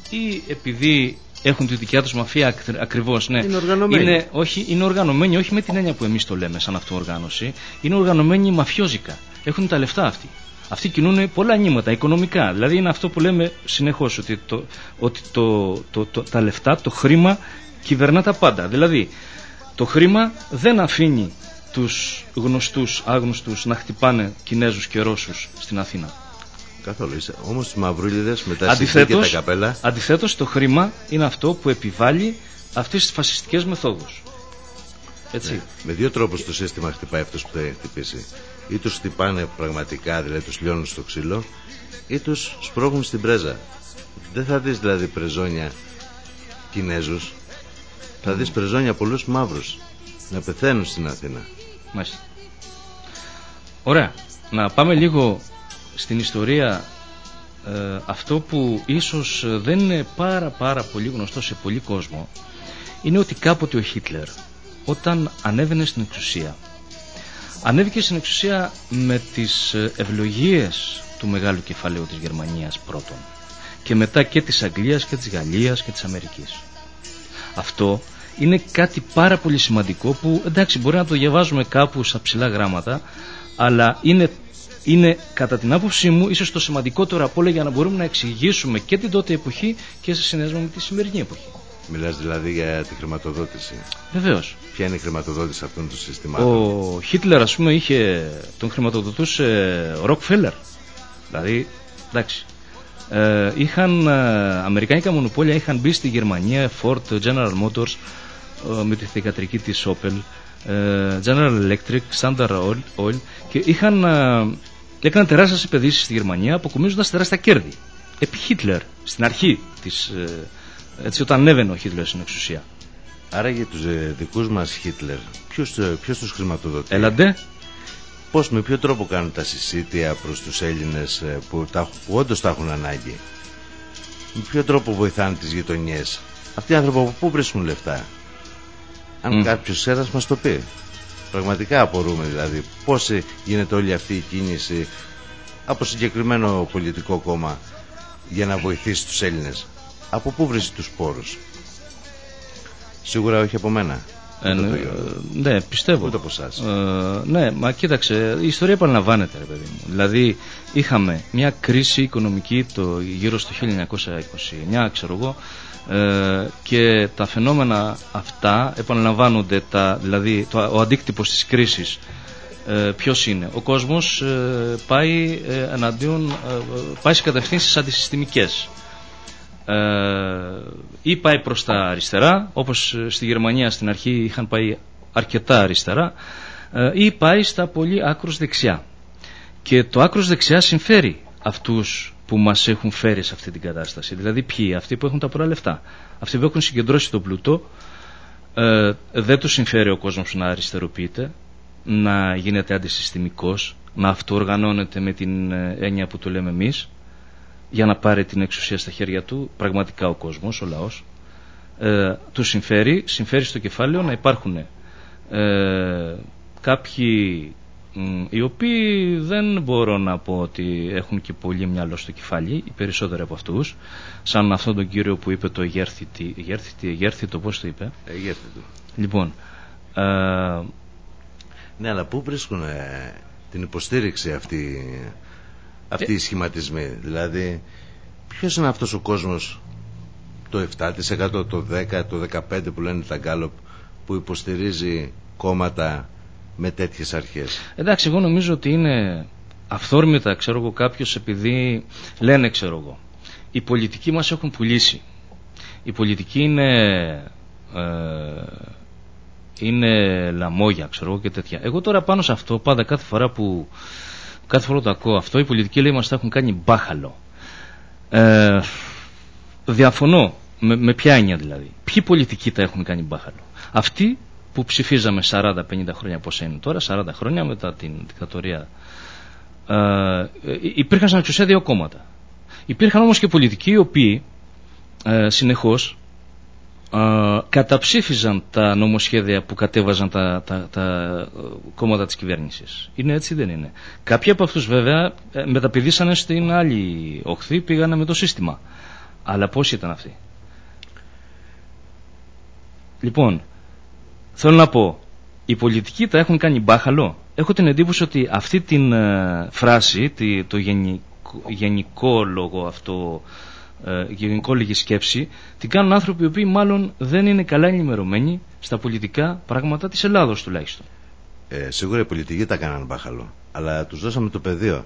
ή επειδή έχουν τη δικιά τους μαφία ακριβώς. Ναι. Είναι οργανωμένοι. Είναι, όχι, είναι οργανωμένοι όχι με την έννοια που εμείς το λέμε σαν αυτοοργάνωση. Είναι οργανωμένοι μαφιόζικα. Έχουν τα λεφτά αυτοί. Αυτοί κινούν πολλά νήματα οικονομικά. Δηλαδή είναι αυτό που λέμε συνεχώς ότι, το, ότι το, το, το, τα λεφτά, το χρήμα κυβερνά τα πάντα. Δηλαδή το χρήμα δεν αφήνει τους γνωστούς, άγνωστους να χτυπάνε Κινέζους και Ρώσους στην Αθήνα. Καθόλου. Όμως τις μαυρούλιδες με τα και τα καπέλα. Αντιθέτως, το χρήμα είναι αυτό που επιβάλλει αυτές τις φασιστικές μεθόδους. Έτσι. Ναι. Με δύο τρόπους το σύστημα χτυπάει αυτός που θα χτυπήσει. Ή τους χτυπάνε πραγματικά, δηλαδή τους λιώνουν στο ξύλο, ή τους σπρώχνουν στην πρέζα. Δεν θα δεις δηλαδή πρεζόνια Κινέζους. Θα δεις πρεζόνια πολλούς μαύρους να πεθαίνουν στην Αθήνα. Μάλιστα. Ωραία. Να πάμε λίγο στην ιστορία ε, αυτό που ίσως δεν είναι πάρα πάρα πολύ γνωστό σε πολύ κόσμο είναι ότι κάποτε ο Χίτλερ όταν ανέβαινε στην εξουσία ανέβηκε στην εξουσία με τις ευλογίες του μεγάλου κεφαλαίου της Γερμανίας πρώτον και μετά και της Αγγλίας και της Γαλλίας και της Αμερικής. Αυτό είναι κάτι πάρα πολύ σημαντικό που εντάξει μπορεί να το διαβάζουμε κάπου στα ψηλά γράμματα αλλά είναι, είναι κατά την άποψή μου ίσως το σημαντικότερο από όλα για να μπορούμε να εξηγήσουμε και την τότε εποχή και σε συνέσμα με τη σημερινή εποχή. Μιλάς δηλαδή για τη χρηματοδότηση. Βεβαίως. Ποια είναι η χρηματοδότηση αυτών των συστημάτων; Ο Χίτλερ, ας πούμε, είχε, τον χρηματοδοτούσε ο Ροκφέλλερ. Δηλαδή, εντάξει. Ε, είχαν, ε, αμερικάνικα μονοπόλια είχαν μπει στη Γερμανία, Ford, General Motors, ε, με τη θηγατρική της Opel, ε, General Electric, Standard Oil και είχαν, ε, έκαναν τεράστιες επενδύσεις στη Γερμανία αποκομίζοντας τεράστια κέρδη. Επί Χίτλερ, στην αρχή της, έτσι όταν ανέβαινε ο Χίτλερ στην εξουσία. Άρα για τους ε, δικούς μας Χίτλερ, ποιος, ποιος τους χρηματοδοτεί; Έλαντε. Πώς, με ποιο τρόπο κάνουν τα συσίτια προς τους Έλληνες που, τα, που όντως τα έχουν ανάγκη; Με ποιο τρόπο βοηθάνε τις γειτονιές; Αυτοί οι άνθρωποι από πού βρίσκουν λεφτά; Αν mm. κάποιος ένας μας το πει. Πραγματικά απορούμε δηλαδή πώς γίνεται όλη αυτή η κίνηση από συγκεκριμένο πολιτικό κόμμα για να βοηθήσει τους Έλληνες. Από πού βρίσκει τους πόρους; Σίγουρα όχι από μένα. Ε, ναι, ναι, πιστεύω. Ούτε από εσάς. Ε, ναι, μα κοίταξε, η ιστορία επαναλαμβάνεται, ρε παιδί μου. Δηλαδή, είχαμε μια κρίση οικονομική το, γύρω στο 1929, ξέρω εγώ, ε, και τα φαινόμενα αυτά επαναλαμβάνονται, τα, δηλαδή το, ο αντίκτυπος της κρίσης ε, ποιος είναι. Ο κόσμος ε, πάει ε, εναντίον, ε, πάει σε κατευθύνσεις αντισυστημικές. Ε, ή πάει προς τα αριστερά, όπως στη Γερμανία στην αρχή είχαν πάει αρκετά αριστερά, ή πάει στα πολύ άκρος δεξιά. Και το άκρος δεξιά συμφέρει αυτούς που μας έχουν φέρει σε αυτή την κατάσταση. Δηλαδή ποιοι, αυτοί που έχουν τα πολλά λεφτά. Αυτοί που έχουν συγκεντρώσει τον πλούτο, ε, δεν τους συμφέρει ο κόσμος να αριστεροποιείται, να γίνεται αντισυστημικός, να αυτοοργανώνεται με την ε, έννοια που το λέμε εμείς, για να πάρει την εξουσία στα χέρια του, πραγματικά ο κόσμος, ο λαός. Ε, του συμφέρει, συμφέρει στο κεφάλαιο να υπάρχουν ε, κάποιοι οι οποίοι δεν μπορώ να πω ότι έχουν και πολύ μυαλό στο κεφάλι, οι περισσότεροι από αυτούς, σαν αυτόν τον κύριο που είπε το εγέρθητη, εγέρθητη, εγέρθητο, πώς το είπε; Εγέρθητο. Λοιπόν. Ε, ναι, αλλά πού βρίσκουν ε, την υποστήριξη αυτή, αυτοί οι σχηματισμοί. Δηλαδή, ποιος είναι αυτός ο κόσμος, το 7%, το 10%, το 15% που λένε τα γκάλοπ, που υποστηρίζει κόμματα με τέτοιες αρχές; Εντάξει, εγώ νομίζω ότι είναι αυθόρμητα, ξέρω εγώ, κάποιος επειδή λένε, ξέρω εγώ, οι πολιτικοί μας έχουν πουλήσει. Οι πολιτικοί είναι, ε, είναι λαμόγια, ξέρω εγώ και τέτοια. Εγώ τώρα πάνω σε αυτό, πάντα κάθε φορά που κάθε φορά το ακούω αυτό, οι πολιτικοί λέει μας τα έχουν κάνει μπάχαλο. Ε, διαφωνώ. Με, με ποια έννοια δηλαδή. Ποιοι πολιτικοί τα έχουν κάνει μπάχαλο. Αυτοί που ψηφίζαμε 40-50 χρόνια πώς είναι τώρα, 40 χρόνια μετά την δικτατορία ε, υπήρχαν στην εξουσία δύο κόμματα. Υπήρχαν όμως και πολιτικοί οι οποίοι ε, συνεχώς ε, καταψήφιζαν τα νομοσχέδια που κατέβαζαν τα, τα, τα κόμματα της κυβέρνησης. Είναι έτσι δεν είναι. Κάποιοι από αυτούς βέβαια ε, μεταπηδήσανε στην άλλη οχθή, πήγανε με το σύστημα. Αλλά πώς ήταν αυτοί; Λοιπόν, Θέλω να πω, οι πολιτικοί τα έχουν κάνει μπάχαλο. Έχω την εντύπωση ότι αυτή την ε, φράση, το γενικό, γενικό λόγο αυτό, ε, γενικό λίγη σκέψη, την κάνουν άνθρωποι οι οποίοι μάλλον δεν είναι καλά ενημερωμένοι στα πολιτικά πράγματα της Ελλάδος τουλάχιστον. Ε, σίγουρα οι πολιτικοί τα κάναν μπάχαλο, αλλά τους δώσαμε το πεδίο.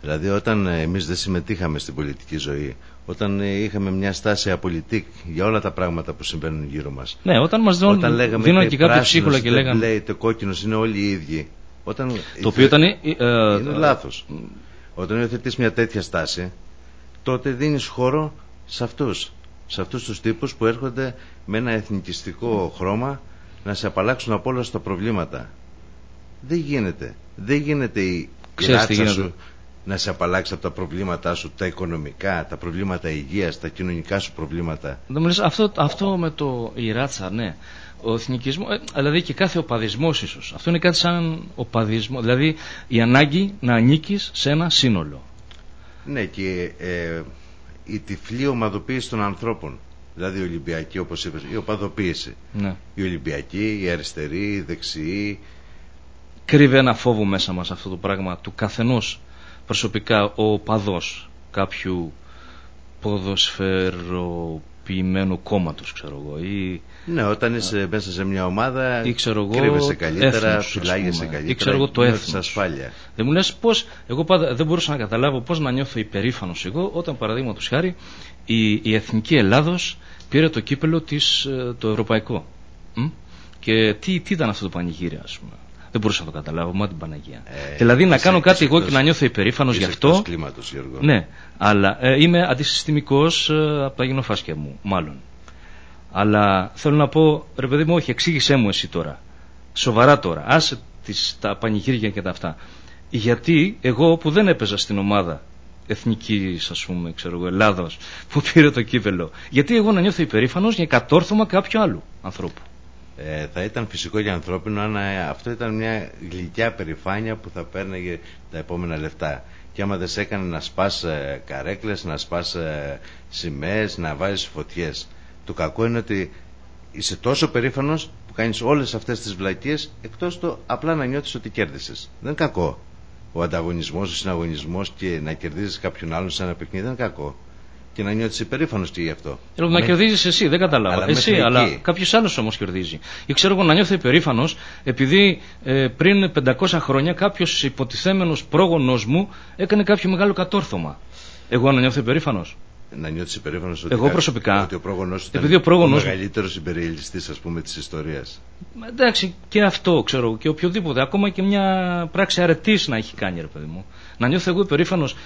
Δηλαδή όταν εμείς δεν συμμετείχαμε στην πολιτική ζωή, όταν είχαμε μια στάση απολυτικ για όλα τα πράγματα που συμβαίνουν γύρω μας. Ναι, όταν μας δίνουν, δίνουν και κάτι ψίχουλα και λέγανε... Λέει το κόκκινος είναι όλοι οι ίδιοι. Όταν το οποίο ήταν... Ε, είναι λάθος. Όταν υιοθετείς μια τέτοια στάση, τότε δίνεις χώρο σε αυτούς. Σε αυτούς τους τύπους που έρχονται με ένα εθνικιστικό χρώμα να σε απαλλάξουν από όλα τα προβλήματα. Δεν γίνεται. Δεν γίνεται η, η σου να σε απαλλάξει από τα προβλήματά σου, τα οικονομικά, τα προβλήματα υγείας, τα κοινωνικά σου προβλήματα. αυτό, αυτό με το η ράτσα, ναι. Ο εθνικισμός, ε, δηλαδή και κάθε οπαδισμός ίσως. Αυτό είναι κάτι σαν οπαδισμό. Δηλαδή η ανάγκη να ανήκεις σε ένα σύνολο. Ναι, και ε, η τυφλή ομαδοποίηση των ανθρώπων. Δηλαδή η Ολυμπιακή, όπως είπες, η οπαδοποίηση. Ναι. Η Ολυμπιακή, η αριστερή, η δεξιή. Κρύβει ένα φόβο μέσα μας αυτό το πράγμα του καθενός προσωπικά ο παδός κάποιου ποδοσφαιροποιημένου κόμματος ξέρω εγώ ή ναι, όταν είσαι μέσα σε μια ομάδα ή ξέρω εγώ, κρύβεσαι καλύτερα, έθνος, φυλάγεσαι καλύτερα ή ξέρω εγώ το έθνος. ασφάλεια. Δεν μου λες πώς, εγώ πάντα δεν μπορούσα να καταλάβω πώς να νιώθω υπερήφανος εγώ όταν παραδείγματος χάρη η, η Εθνική Ελλάδος πήρε το κύπελο της ε, το ευρωπαϊκό. Μ; Και τι, τι ήταν αυτό το πανηγύρι ας πούμε; Δεν μπορούσα να το καταλάβω, μα την Παναγία. Ε, δηλαδή να κάνω κάτι εγώ και να νιώθω υπερήφανος γι' αυτό. Κλίματος, Γιώργο. Ναι, αλλά ε, είμαι αντισυστημικός ε, από τα γενοφάσκια μου, μάλλον. Αλλά θέλω να πω, ρε παιδί μου, όχι, εξήγησέ μου εσύ τώρα. Σοβαρά τώρα. Άσε τις, τα πανηγύρια και τα αυτά. Γιατί εγώ που δεν έπαιζα στην ομάδα εθνικής, ας πούμε, ξέρω εγώ, Ελλάδος, που πήρε το κύπελο, γιατί εγώ να νιώθω υπερήφανος για κατόρθωμα κάποιου άλλου ανθρώπου. Ε, θα ήταν φυσικό και ανθρώπινο αν ε, αυτό ήταν μια γλυκιά περηφάνεια που θα παίρναγε τα επόμενα λεφτά. Και άμα δεν σε έκανε να σπάς ε, καρέκλες, να σπάς ε, σημαίες, να βάζεις φωτιές. Το κακό είναι ότι είσαι τόσο περήφανος που κάνεις όλες αυτές τις βλακίες εκτός το απλά να νιώθεις ότι κέρδισες. Δεν είναι κακό. Ο ανταγωνισμός, ο συναγωνισμός και να κερδίζεις κάποιον άλλον σε ένα παιχνίδι δεν είναι κακό και να νιώθεις υπερήφανος και γι' αυτό. Θέλω να κερδίζεις εσύ, δεν κατάλαβα. Αλλά εσύ, αλλά κάποιος άλλος όμως κερδίζει. Ή ξέρω εγώ να νιώθω υπερήφανος επειδή ε, πριν 500 χρόνια κάποιος υποτιθέμενος πρόγονός μου έκανε κάποιο μεγάλο κατόρθωμα. Εγώ να νιώθω υπερήφανος; Να νιώθεις υπερήφανος ότι, εγώ προσωπικά, ότι ο πρόγονός σου ήταν ο, πρόγονος... ο μεγαλύτερος συμπεριελιστής, ας πούμε, της ιστορίας. Εντάξει, και αυτό ξέρω και οποιοδήποτε. Ακόμα και μια πράξη αρετής να έχει κάνει, ρε παιδί μου. Να νιώθω εγώ υπερήφανος.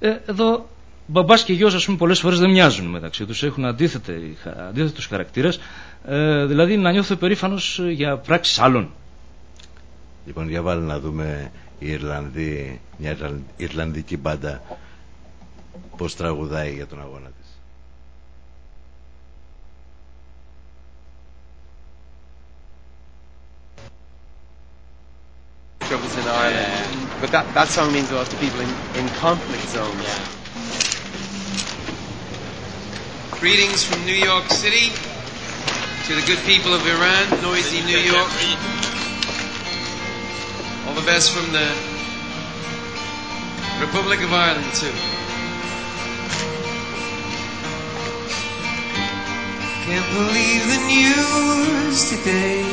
Ε, εδώ μπαμπάς και γιος ας πούμε πολλές φορές δεν μοιάζουν μεταξύ τους, έχουν αντίθετους χαρακτήρες, ε, δηλαδή να νιώθω περήφανος για πράξεις άλλων. Λοιπόν, για βάλε να δούμε η Ιρλανδή, μια Ιρλανδική μπάντα πώς τραγουδάει για τον αγώνα της. Troubles in Ireland, but that, that song means a lot to people in, in conflict zones. Yeah. Greetings from New York City to the good people of Iran, noisy New York. All the best from the Republic of Ireland too. Can't believe the news today.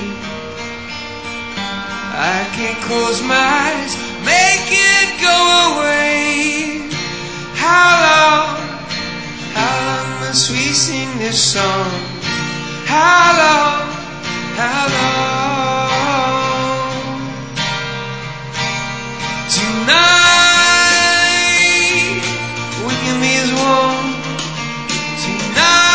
I can't close my eyes, make it go away. How long? How long must we sing this song? How long? How long? Tonight, we can be as one. Tonight,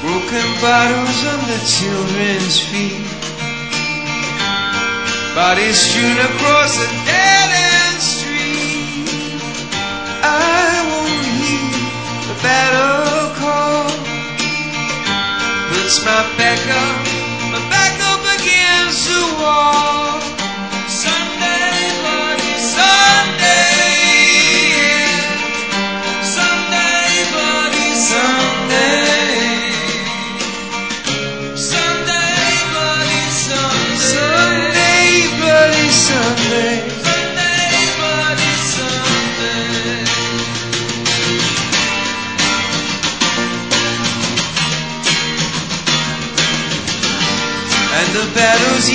broken bottles on the children's feet. Bodies strewn across the dead. I won't heed the battle call. Puts my back up, my back up against the wall.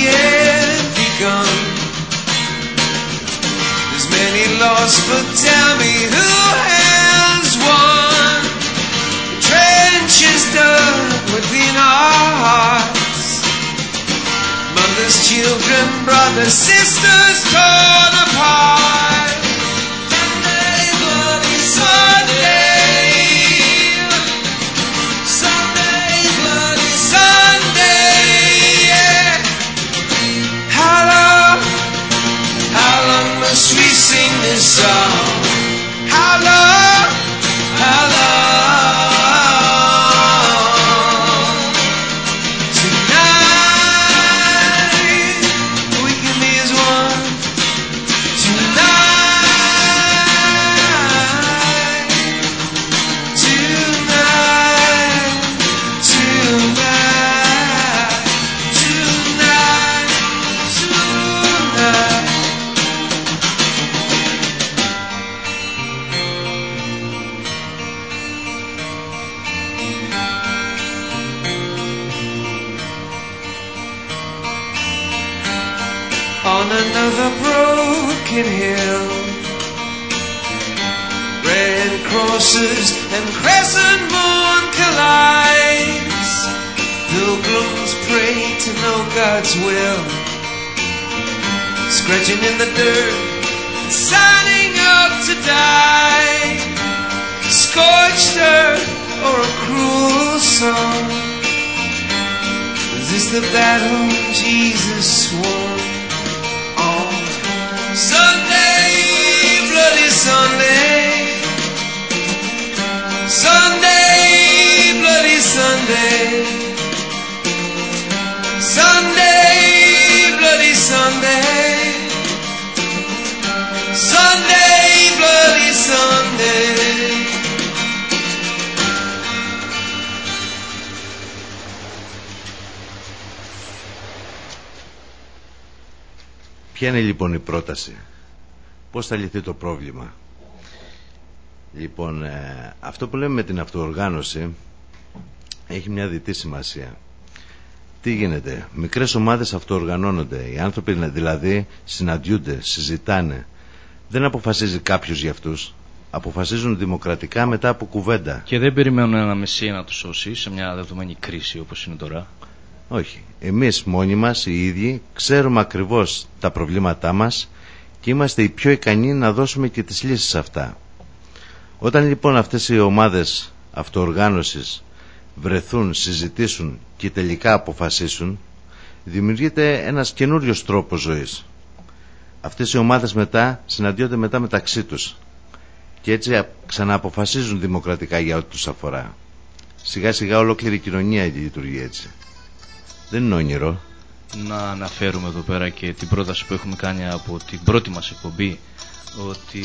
Yet begun. There's many lost, but tell me who has won? The trenches dug within our hearts. Mothers, children, brothers, sisters torn apart. Song? How long, how long? Ποια είναι λοιπόν η πρόταση, πώς θα λυθεί το πρόβλημα; Λοιπόν, ε, αυτό που λέμε με την αυτοοργάνωση έχει μια διτή σημασία. Τι γίνεται, μικρές ομάδες αυτοοργανώνονται, οι άνθρωποι δηλαδή συναντιούνται, συζητάνε. Δεν αποφασίζει κάποιος για αυτούς, αποφασίζουν δημοκρατικά μετά από κουβέντα. Και δεν περιμένουν ένα μεσία να τους σώσει σε μια δεδομένη κρίση όπως είναι τώρα. Όχι. Εμείς μόνοι μας οι ίδιοι ξέρουμε ακριβώς τα προβλήματά μας και είμαστε οι πιο ικανοί να δώσουμε και τις λύσεις σε αυτά. Όταν λοιπόν αυτές οι ομάδες αυτοοργάνωσης βρεθούν, συζητήσουν και τελικά αποφασίσουν, δημιουργείται ένας καινούριος τρόπος ζωής. Αυτές οι ομάδες μετά συναντιόνται μετά μεταξύ τους και έτσι ξανααποφασίζουν δημοκρατικά για ό,τι τους αφορά. Σιγά σιγά ολόκληρη η κοινωνία λειτουργεί έτσι. Δεν είναι όνειρο. Να αναφέρουμε εδώ πέρα και την πρόταση που έχουμε κάνει από την πρώτη μας εκπομπή ότι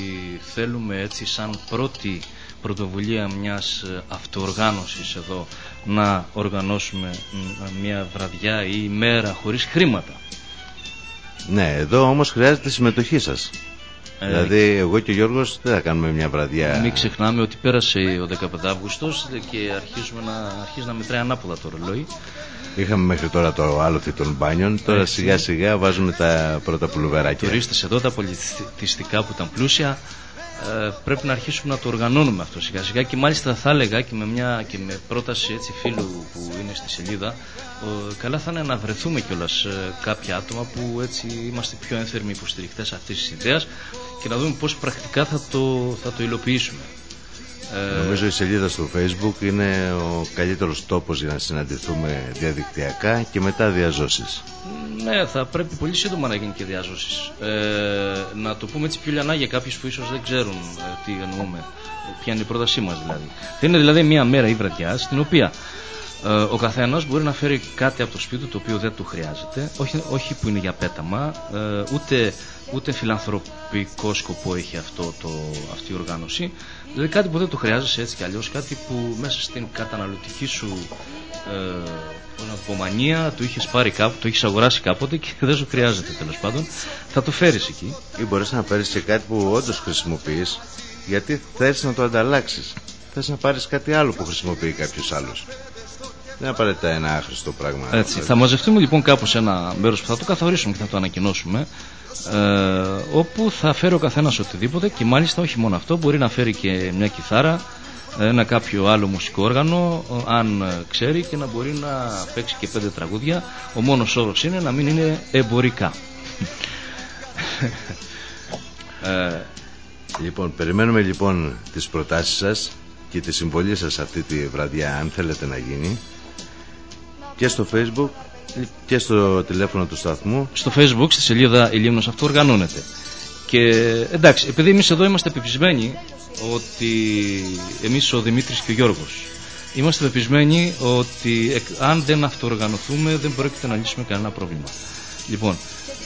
θέλουμε έτσι σαν πρώτη πρωτοβουλία μιας αυτοοργάνωσης εδώ να οργανώσουμε μια βραδιά ή μέρα χωρίς χρήματα. Ναι, εδώ όμως χρειάζεται η συμμετοχή σας. Ε, δηλαδή εγώ και ο Γιώργος δεν θα κάνουμε μια βραδιά... Μην ξεχνάμε ότι πέρασε ο 15 Αύγουστος και αρχίζουμε να, αρχίζει να μετράει ανάποδα το ρολόι. Είχαμε μέχρι τώρα το άλοθη των μπάνιων, τώρα Έτσι. σιγά σιγά βάζουμε τα πρώτα πουλουβεράκια. τουρίστες εδώ, τα πολιτιστικά που ήταν πλούσια, ε, πρέπει να αρχίσουμε να το οργανώνουμε αυτό σιγά σιγά και μάλιστα θα έλεγα και με, μια, και με πρόταση έτσι φίλου που είναι στη σελίδα ε, καλά θα είναι να βρεθούμε κιόλας ε, κάποια άτομα που έτσι είμαστε πιο ένθερμοι υποστηρικτές αυτής της ιδέας και να δούμε πώς πρακτικά θα το, θα το υλοποιήσουμε. Ε, Νομίζω η σελίδα στο facebook είναι ο καλύτερος τόπος για να συναντηθούμε διαδικτυακά και μετά διαζώσεις. Ναι, θα πρέπει πολύ σύντομα να γίνει και διάσωση. Ε, να το πούμε έτσι πιο λιανά για κάποιους που ίσως δεν ξέρουν ε, τι εννοούμε. ε, Ποια είναι η πρότασή μας δηλαδή. Θα είναι δηλαδή μια μέρα ή βραδιάς στην οποία ε, ο καθένας μπορεί να φέρει κάτι από το σπίτι του το οποίο δεν του χρειάζεται, όχι, όχι που είναι για πέταμα, ε, ούτε, ούτε φιλανθρωπικό σκοπό έχει αυτό το, αυτή η οργάνωση. Δηλαδή κάτι που δεν του χρειάζεσαι έτσι κι αλλιώς, κάτι που μέσα στην καταναλωτική σου ε, πώς να το πω, μανία του είχες πάρει κάπου, το είχε αγοράσει κάποτε και δεν σου χρειάζεται τέλος πάντων. Θα το φέρεις εκεί. Ή μπορείς να πάρεις και κάτι που όντως χρησιμοποιείς γιατί θες να το ανταλλάξεις. Θες να πάρεις κάτι άλλο που χρησιμοποιεί κάποιος άλλος. Δεν είναι απαραίτητα ένα άχρηστο πράγμα. Έτσι, θα μαζευτούμε λοιπόν κάπου σε ένα μέρος που θα το καθορίσουμε και θα το ανακοινώσουμε. Ε, όπου θα φέρει ο καθένας οτιδήποτε και μάλιστα όχι μόνο αυτό, μπορεί να φέρει και μια κιθάρα, ένα κάποιο άλλο μουσικό όργανο, ε, αν ε, ξέρει, και να μπορεί να παίξει και πέντε τραγούδια. Ο μόνος όρος είναι να μην είναι εμπορικά. ε, Λοιπόν, περιμένουμε λοιπόν τις προτάσεις σας και τη συμβολή σας αυτή τη βραδιά αν θέλετε να γίνει και στο facebook και στο τηλέφωνο του σταθμού στο facebook, στη σελίδα Η Λίμνος αυτό οργανώνεται. Και εντάξει, επειδή εμείς εδώ είμαστε πεπισμένοι ότι εμείς ο Δημήτρης και ο Γιώργος είμαστε πεπισμένοι ότι εκ- αν δεν αυτοοργανωθούμε δεν πρόκειται να λύσουμε κανένα πρόβλημα. Λοιπόν,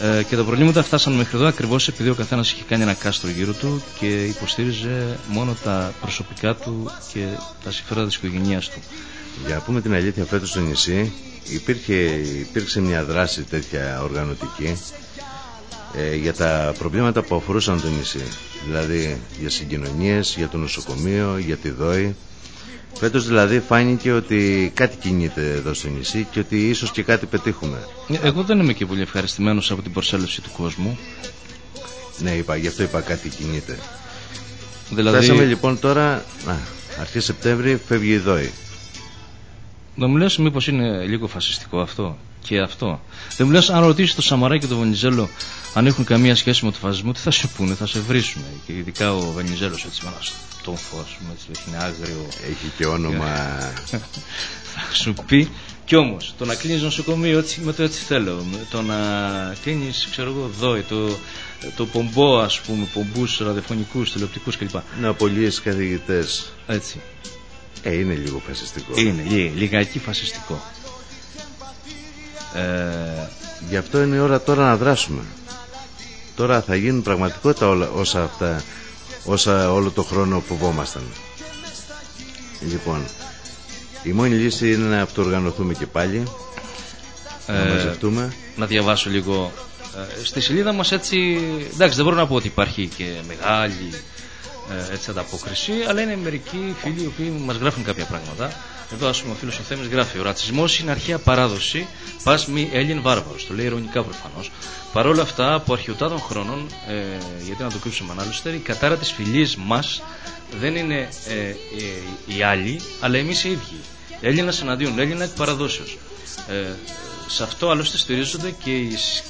ε, και τα προβλήματα φτάσαν μέχρι εδώ ακριβώς επειδή ο καθένας είχε κάνει ένα κάστρο γύρω του και υποστήριζε μόνο τα προσωπικά του και τα συμφέροντα της οικογένειάς του. Για να πούμε την αλήθεια φέτος στο νησί υπήρχε, υπήρξε μια δράση τέτοια οργανωτική ε, για τα προβλήματα που αφορούσαν το νησί. Δηλαδή για συγκοινωνίες, για το νοσοκομείο, για τη ΔΟΗ. Φέτος δηλαδή φάνηκε ότι κάτι κινείται εδώ στο νησί και ότι ίσως και κάτι πετύχουμε. Εγώ δεν είμαι και πολύ ευχαριστημένος από την προσέλευση του κόσμου. Ναι, είπα, γι' αυτό είπα κάτι κινείται. Δηλαδή, Φτάσαμε λοιπόν τώρα, να, αρχές Σεπτέμβρη φεύγει η ΔΟΗ. Δεν μου λες μήπως είναι λίγο φασιστικό αυτό και αυτό; Δεν μου λες αν ρωτήσεις τον Σαμαρά και τον Βενιζέλο αν έχουν καμία σχέση με τον φασισμό, τι θα σου πούνε, θα σε βρίσουμε. Και ειδικά ο Βενιζέλος έτσι με ένα στόμφο, ας πούμε, έτσι είναι άγριο. Έχει και όνομα... θα σου πει κι όμως το να κλείνεις νοσοκομείο έτσι με το έτσι θέλω, με το να κλείνεις, ξέρω εγώ, δόη, το, το πομπό, ας πούμε, πομπούς ραδιοφωνικούς, τηλεοπτικούς κλπ. να απολύεις καθηγητές. Έτσι. Ε, είναι λίγο φασιστικό. Είναι λι, λιγάκι φασιστικό. Ε, Γι' αυτό είναι η ώρα τώρα να δράσουμε. Τώρα θα γίνουν πραγματικότητα όλα, όσα αυτά, όσα όλο το χρόνο φοβόμασταν. Λοιπόν, η μόνη λύση είναι να αυτοοργανωθούμε και πάλι, να ε, μαζευτούμε. να διαβάσω λίγο ε, στη σελίδα μας έτσι εντάξει δεν μπορώ να πω ότι υπάρχει και μεγάλη ε, έτσι ανταπόκριση. Αλλά είναι μερικοί φίλοι οι οποίοι μας γράφουν κάποια πράγματα. Εδώ ας πούμε ο φίλος ο Θέμης γράφει ο ρατσισμός είναι αρχαία παράδοση πας μη Έλλην βάρβαρος το λέει ειρωνικά προφανώς. Παρόλα αυτά από αρχαιοτά των χρόνων ε, γιατί να το κρύψουμε ανάλωστε η κατάρα της φυλής μας δεν είναι ε, ε, οι άλλοι αλλά εμείς οι ίδιοι. Έλληνας εναντίον Έλληνα εκ παραδόσεως. Ε, σε αυτό άλλωστε στηρίζονται και οι, σ-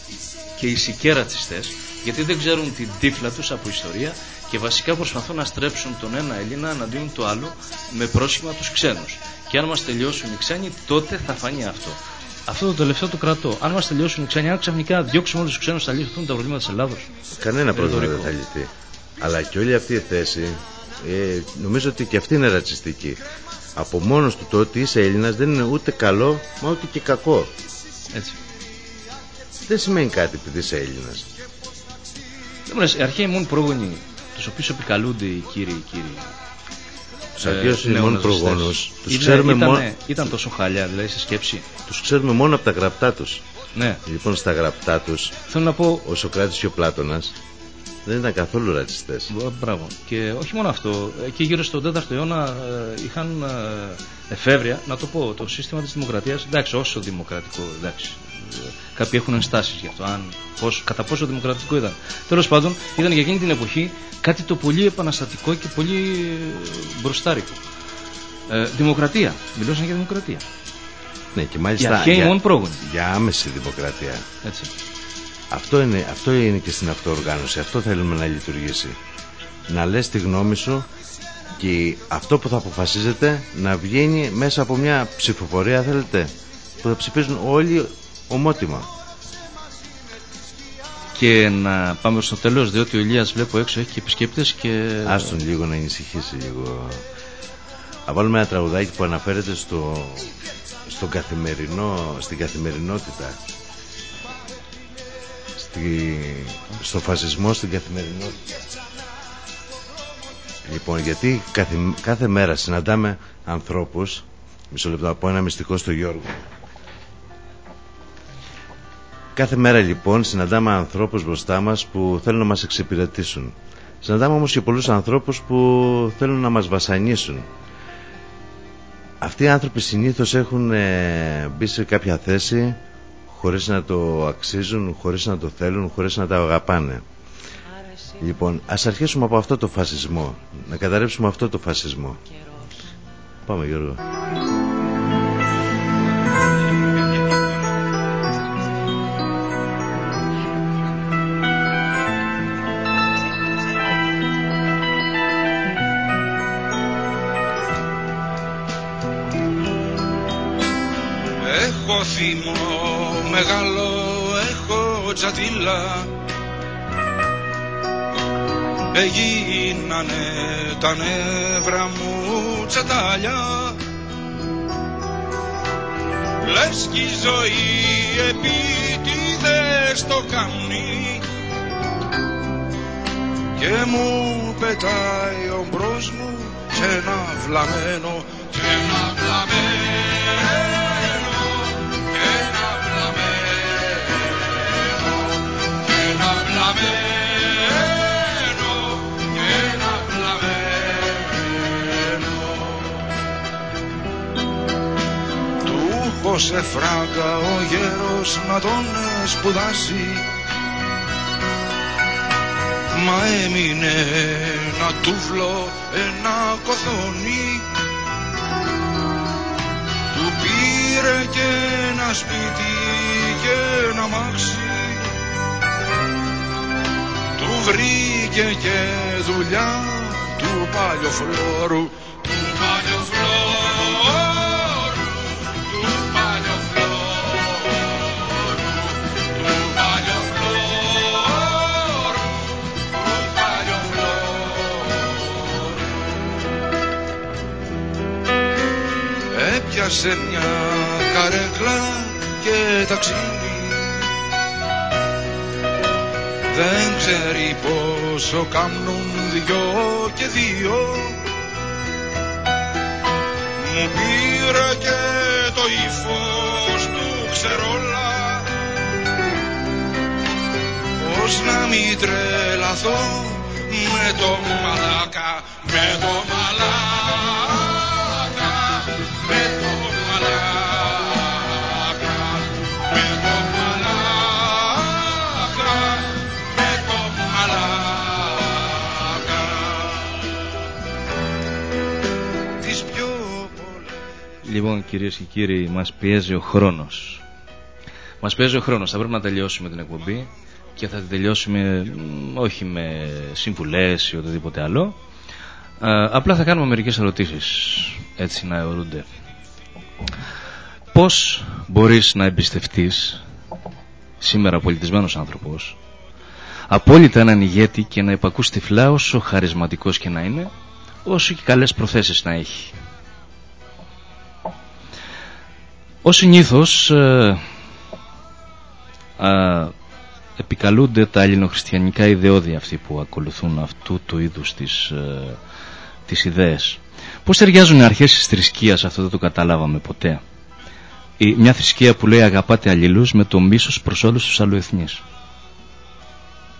και οι σικέρατσιστές γιατί δεν ξέρουν την τύφλα τους από ιστορία και βασικά προσπαθούν να στρέψουν τον ένα Έλληνα εναντίον του άλλου με πρόσχημα τους ξένους. Και αν μας τελειώσουν οι ξένοι τότε θα φανεί αυτό. Αυτό το τελευταίο το κρατώ. Αν μας τελειώσουν οι ξένοι, αν ξαφνικά διώξουμε όλους τους ξένους θα λυθούν τα προβλήματα της Ελλάδος. Κανένα πρόβλημα δεν Ρητορικό. θα λυθεί. Αλλά και όλη αυτή η θέση, ε, νομίζω ότι και αυτή είναι ρατσιστική. Από μόνος του το ότι είσαι Έλληνας δεν είναι ούτε καλό, μα ούτε και κακό. Έτσι. Δεν σημαίνει κάτι επειδή είσαι Έλληνας. Δεν μου λες, οι αρχαίοι μόνο πρόγονοι, τους οποίους επικαλούνται οι κύριοι, οι κύριοι Τους αρχαίους είναι μόνο νεοναζιστές, προγόνους. Τους είναι- ξέρουμε, ήτανε- μόνο, Ήταν τόσο χαλιά, δηλαδή σε σκέψη. τους ξέρουμε μόνο από τα γραπτά τους. Ναι, Λοιπόν, στα γραπτά τους, θέλω να πω ο Σοκράτης και ο Πλάτωνας δεν ήταν καθόλου ρατσιστές. Μπ- Μπράβο. Και όχι μόνο αυτό, εκεί γύρω στον 4ο αιώνα ε, είχαν ε, εφεύρεια, να το πω, το σύστημα της δημοκρατίας, εντάξει, όσο δημοκρατικό, εντάξει. Ε, Κάποιοι έχουν ενστάσεις γι' αυτό, αν, πώς, κατά πόσο δημοκρατικό ήταν. Τέλος πάντων, ήταν για εκείνη την εποχή κάτι το πολύ επαναστατικό και πολύ ε, μπροστάρικο. Ε, δημοκρατία. Μιλούσαν για δημοκρατία. Ναι, και Οι μάλιστα αρχαίοι για, μόνο πρόγονοι. για άμεση δημοκρατία. Έτσι. Αυτό είναι, αυτό είναι και στην αυτοοργάνωση. Αυτό θέλουμε να λειτουργήσει. Να λες τη γνώμη σου και αυτό που θα αποφασίζεται να βγαίνει μέσα από μια ψηφοφορία, θέλετε, που θα ψηφίζουν όλοι ομότιμα. Και να πάμε στο τέλος, διότι ο Ηλίας βλέπω έξω έχει και επισκέπτες και... Άστον λίγο να ανησυχήσει λίγο. Να βάλουμε ένα τραγουδάκι που αναφέρεται στο, στο καθημερινό, στην καθημερινότητα. Στη, στο φασισμό στην καθημερινότητα. Λοιπόν, γιατί κάθε, κάθε μέρα συναντάμε ανθρώπους, μισό λεπτό να πω ένα μυστικό στο Γιώργο. Κάθε μέρα λοιπόν συναντάμε ανθρώπους μπροστά μας που θέλουν να μας εξυπηρετήσουν. Συναντάμε όμως και πολλούς ανθρώπους που θέλουν να μας βασανίσουν. Αυτοί οι άνθρωποι συνήθως έχουν ε, μπει σε κάποια θέση χωρίς να το αξίζουν, χωρίς να το θέλουν, χωρίς να τα αγαπάνε. Λοιπόν, ας αρχίσουμε από αυτό το φασισμό. Να καταρρεύσουμε αυτό το φασισμό. Πάμε Γιώργο. Έχω θυμό μεγάλο, έχω τζατήλα Έγινανε τα νεύρα μου τσατάλια. Λες κι η ζωή επίτηδες το κάνει Και μου πετάει ο μπρος μου και ένα βλαμμένο Και ένα βλαμμένο Του σε φράγκα ο γέρος να τον σπουδάσει Μα έμεινε ένα τούβλο, ένα κοθονί Του πήρε και ένα σπίτι και ένα μάξι βρήκε και δουλειά του παλιοφλόρου Του παλιοφλόρου Του παλιοφλόρου Του παλιοφλόρου Του παλιοφλόρου Έπιασε μια καρέκλα και ταξίδι δεν ξέρει πόσο κάμνουν δυο και δύο. Μου πήρε και το ύφος του ξερόλα. Πως να μην τρελαθώ με το μαλάκα με το μαλάκα Λοιπόν, κυρίες και κύριοι, μας πιέζει ο χρόνος. Μας πιέζει ο χρόνος. Θα πρέπει να τελειώσουμε την εκπομπή και θα την τελειώσουμε μ, όχι με συμβουλές ή οτιδήποτε άλλο. Α, απλά θα κάνουμε μερικές ερωτήσεις έτσι να αιωρούνται. Πώς μπορείς να εμπιστευτείς σήμερα πολιτισμένος άνθρωπος απόλυτα έναν ηγέτη και να υπακούς τυφλά όσο χαρισματικός και να είναι όσο και καλές προθέσεις να έχει; Ως συνήθως ε, α, επικαλούνται τα ελληνοχριστιανικά ιδεώδη αυτοί που ακολουθούν αυτού του είδους τις, ε, τις ιδέες. Πώς ταιριάζουν οι αρχές της θρησκείας, αυτό δεν το κατάλαβαμε ποτέ. Η, μια θρησκεία που λέει αγαπάτε αλλήλους με το μίσος προς όλους τους αλλοεθνείς.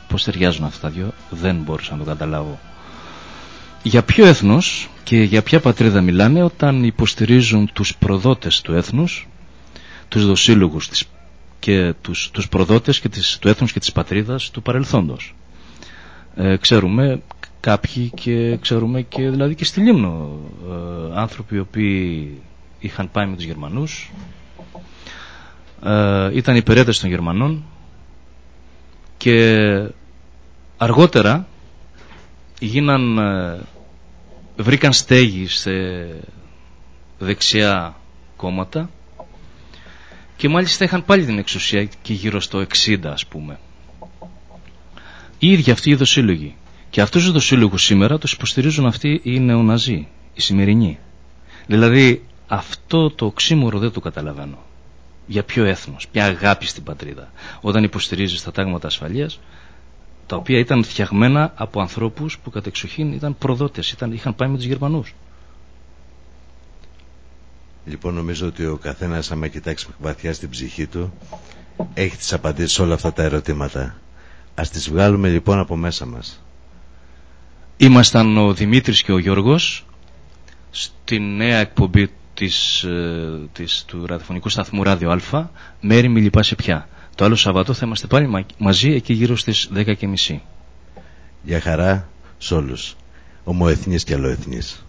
Πώς ταιριάζουν αυτά τα δυο, δεν μπορούσα να το καταλάβω. Για ποιο έθνος και για ποια πατρίδα μιλάνε όταν υποστηρίζουν τους προδότες του έθνους, τους δοσύλλογους της, και τους, τους προδότες και της, του έθνους και της πατρίδας του παρελθόντος. Ε, ξέρουμε κάποιοι και ξέρουμε και δηλαδή και στη Λίμνο ε, άνθρωποι οι οποίοι είχαν πάει με τους Γερμανούς ε, ήταν υπερέτες των Γερμανών και αργότερα γίναν, ε, βρήκαν στέγη σε δεξιά κόμματα και μάλιστα είχαν πάλι την εξουσία και γύρω στο 60 ας πούμε. Οι ίδιοι αυτοί οι δοσύλλογοι. Και αυτούς τους δοσύλλογους σήμερα τους υποστηρίζουν αυτοί οι νεοναζί, οι σημερινοί. Δηλαδή αυτό το οξύμορο δεν το καταλαβαίνω. Για ποιο έθνος, ποια αγάπη στην πατρίδα. Όταν υποστηρίζεις τα τάγματα ασφαλείας, τα οποία ήταν φτιαγμένα από ανθρώπους που κατεξοχήν ήταν προδότες, ήταν, είχαν πάει με τους Γερμανούς. Λοιπόν, νομίζω ότι ο καθένας άμα κοιτάξει βαθιά στην ψυχή του έχει τις απαντήσεις σε όλα αυτά τα ερωτήματα. Ας τις βγάλουμε λοιπόν από μέσα μας. Ήμασταν ο Δημήτρης και ο Γιώργος στη νέα εκπομπή της, ε, της, του ραδιοφωνικού σταθμού Ράδιο Α Μέρη μη λυπάσαι πια. Το άλλο Σαββατό θα είμαστε πάλι μα- μαζί εκεί γύρω στις 10.30. Για χαρά σε όλους. Ομοεθνείς και αλλοεθνείς.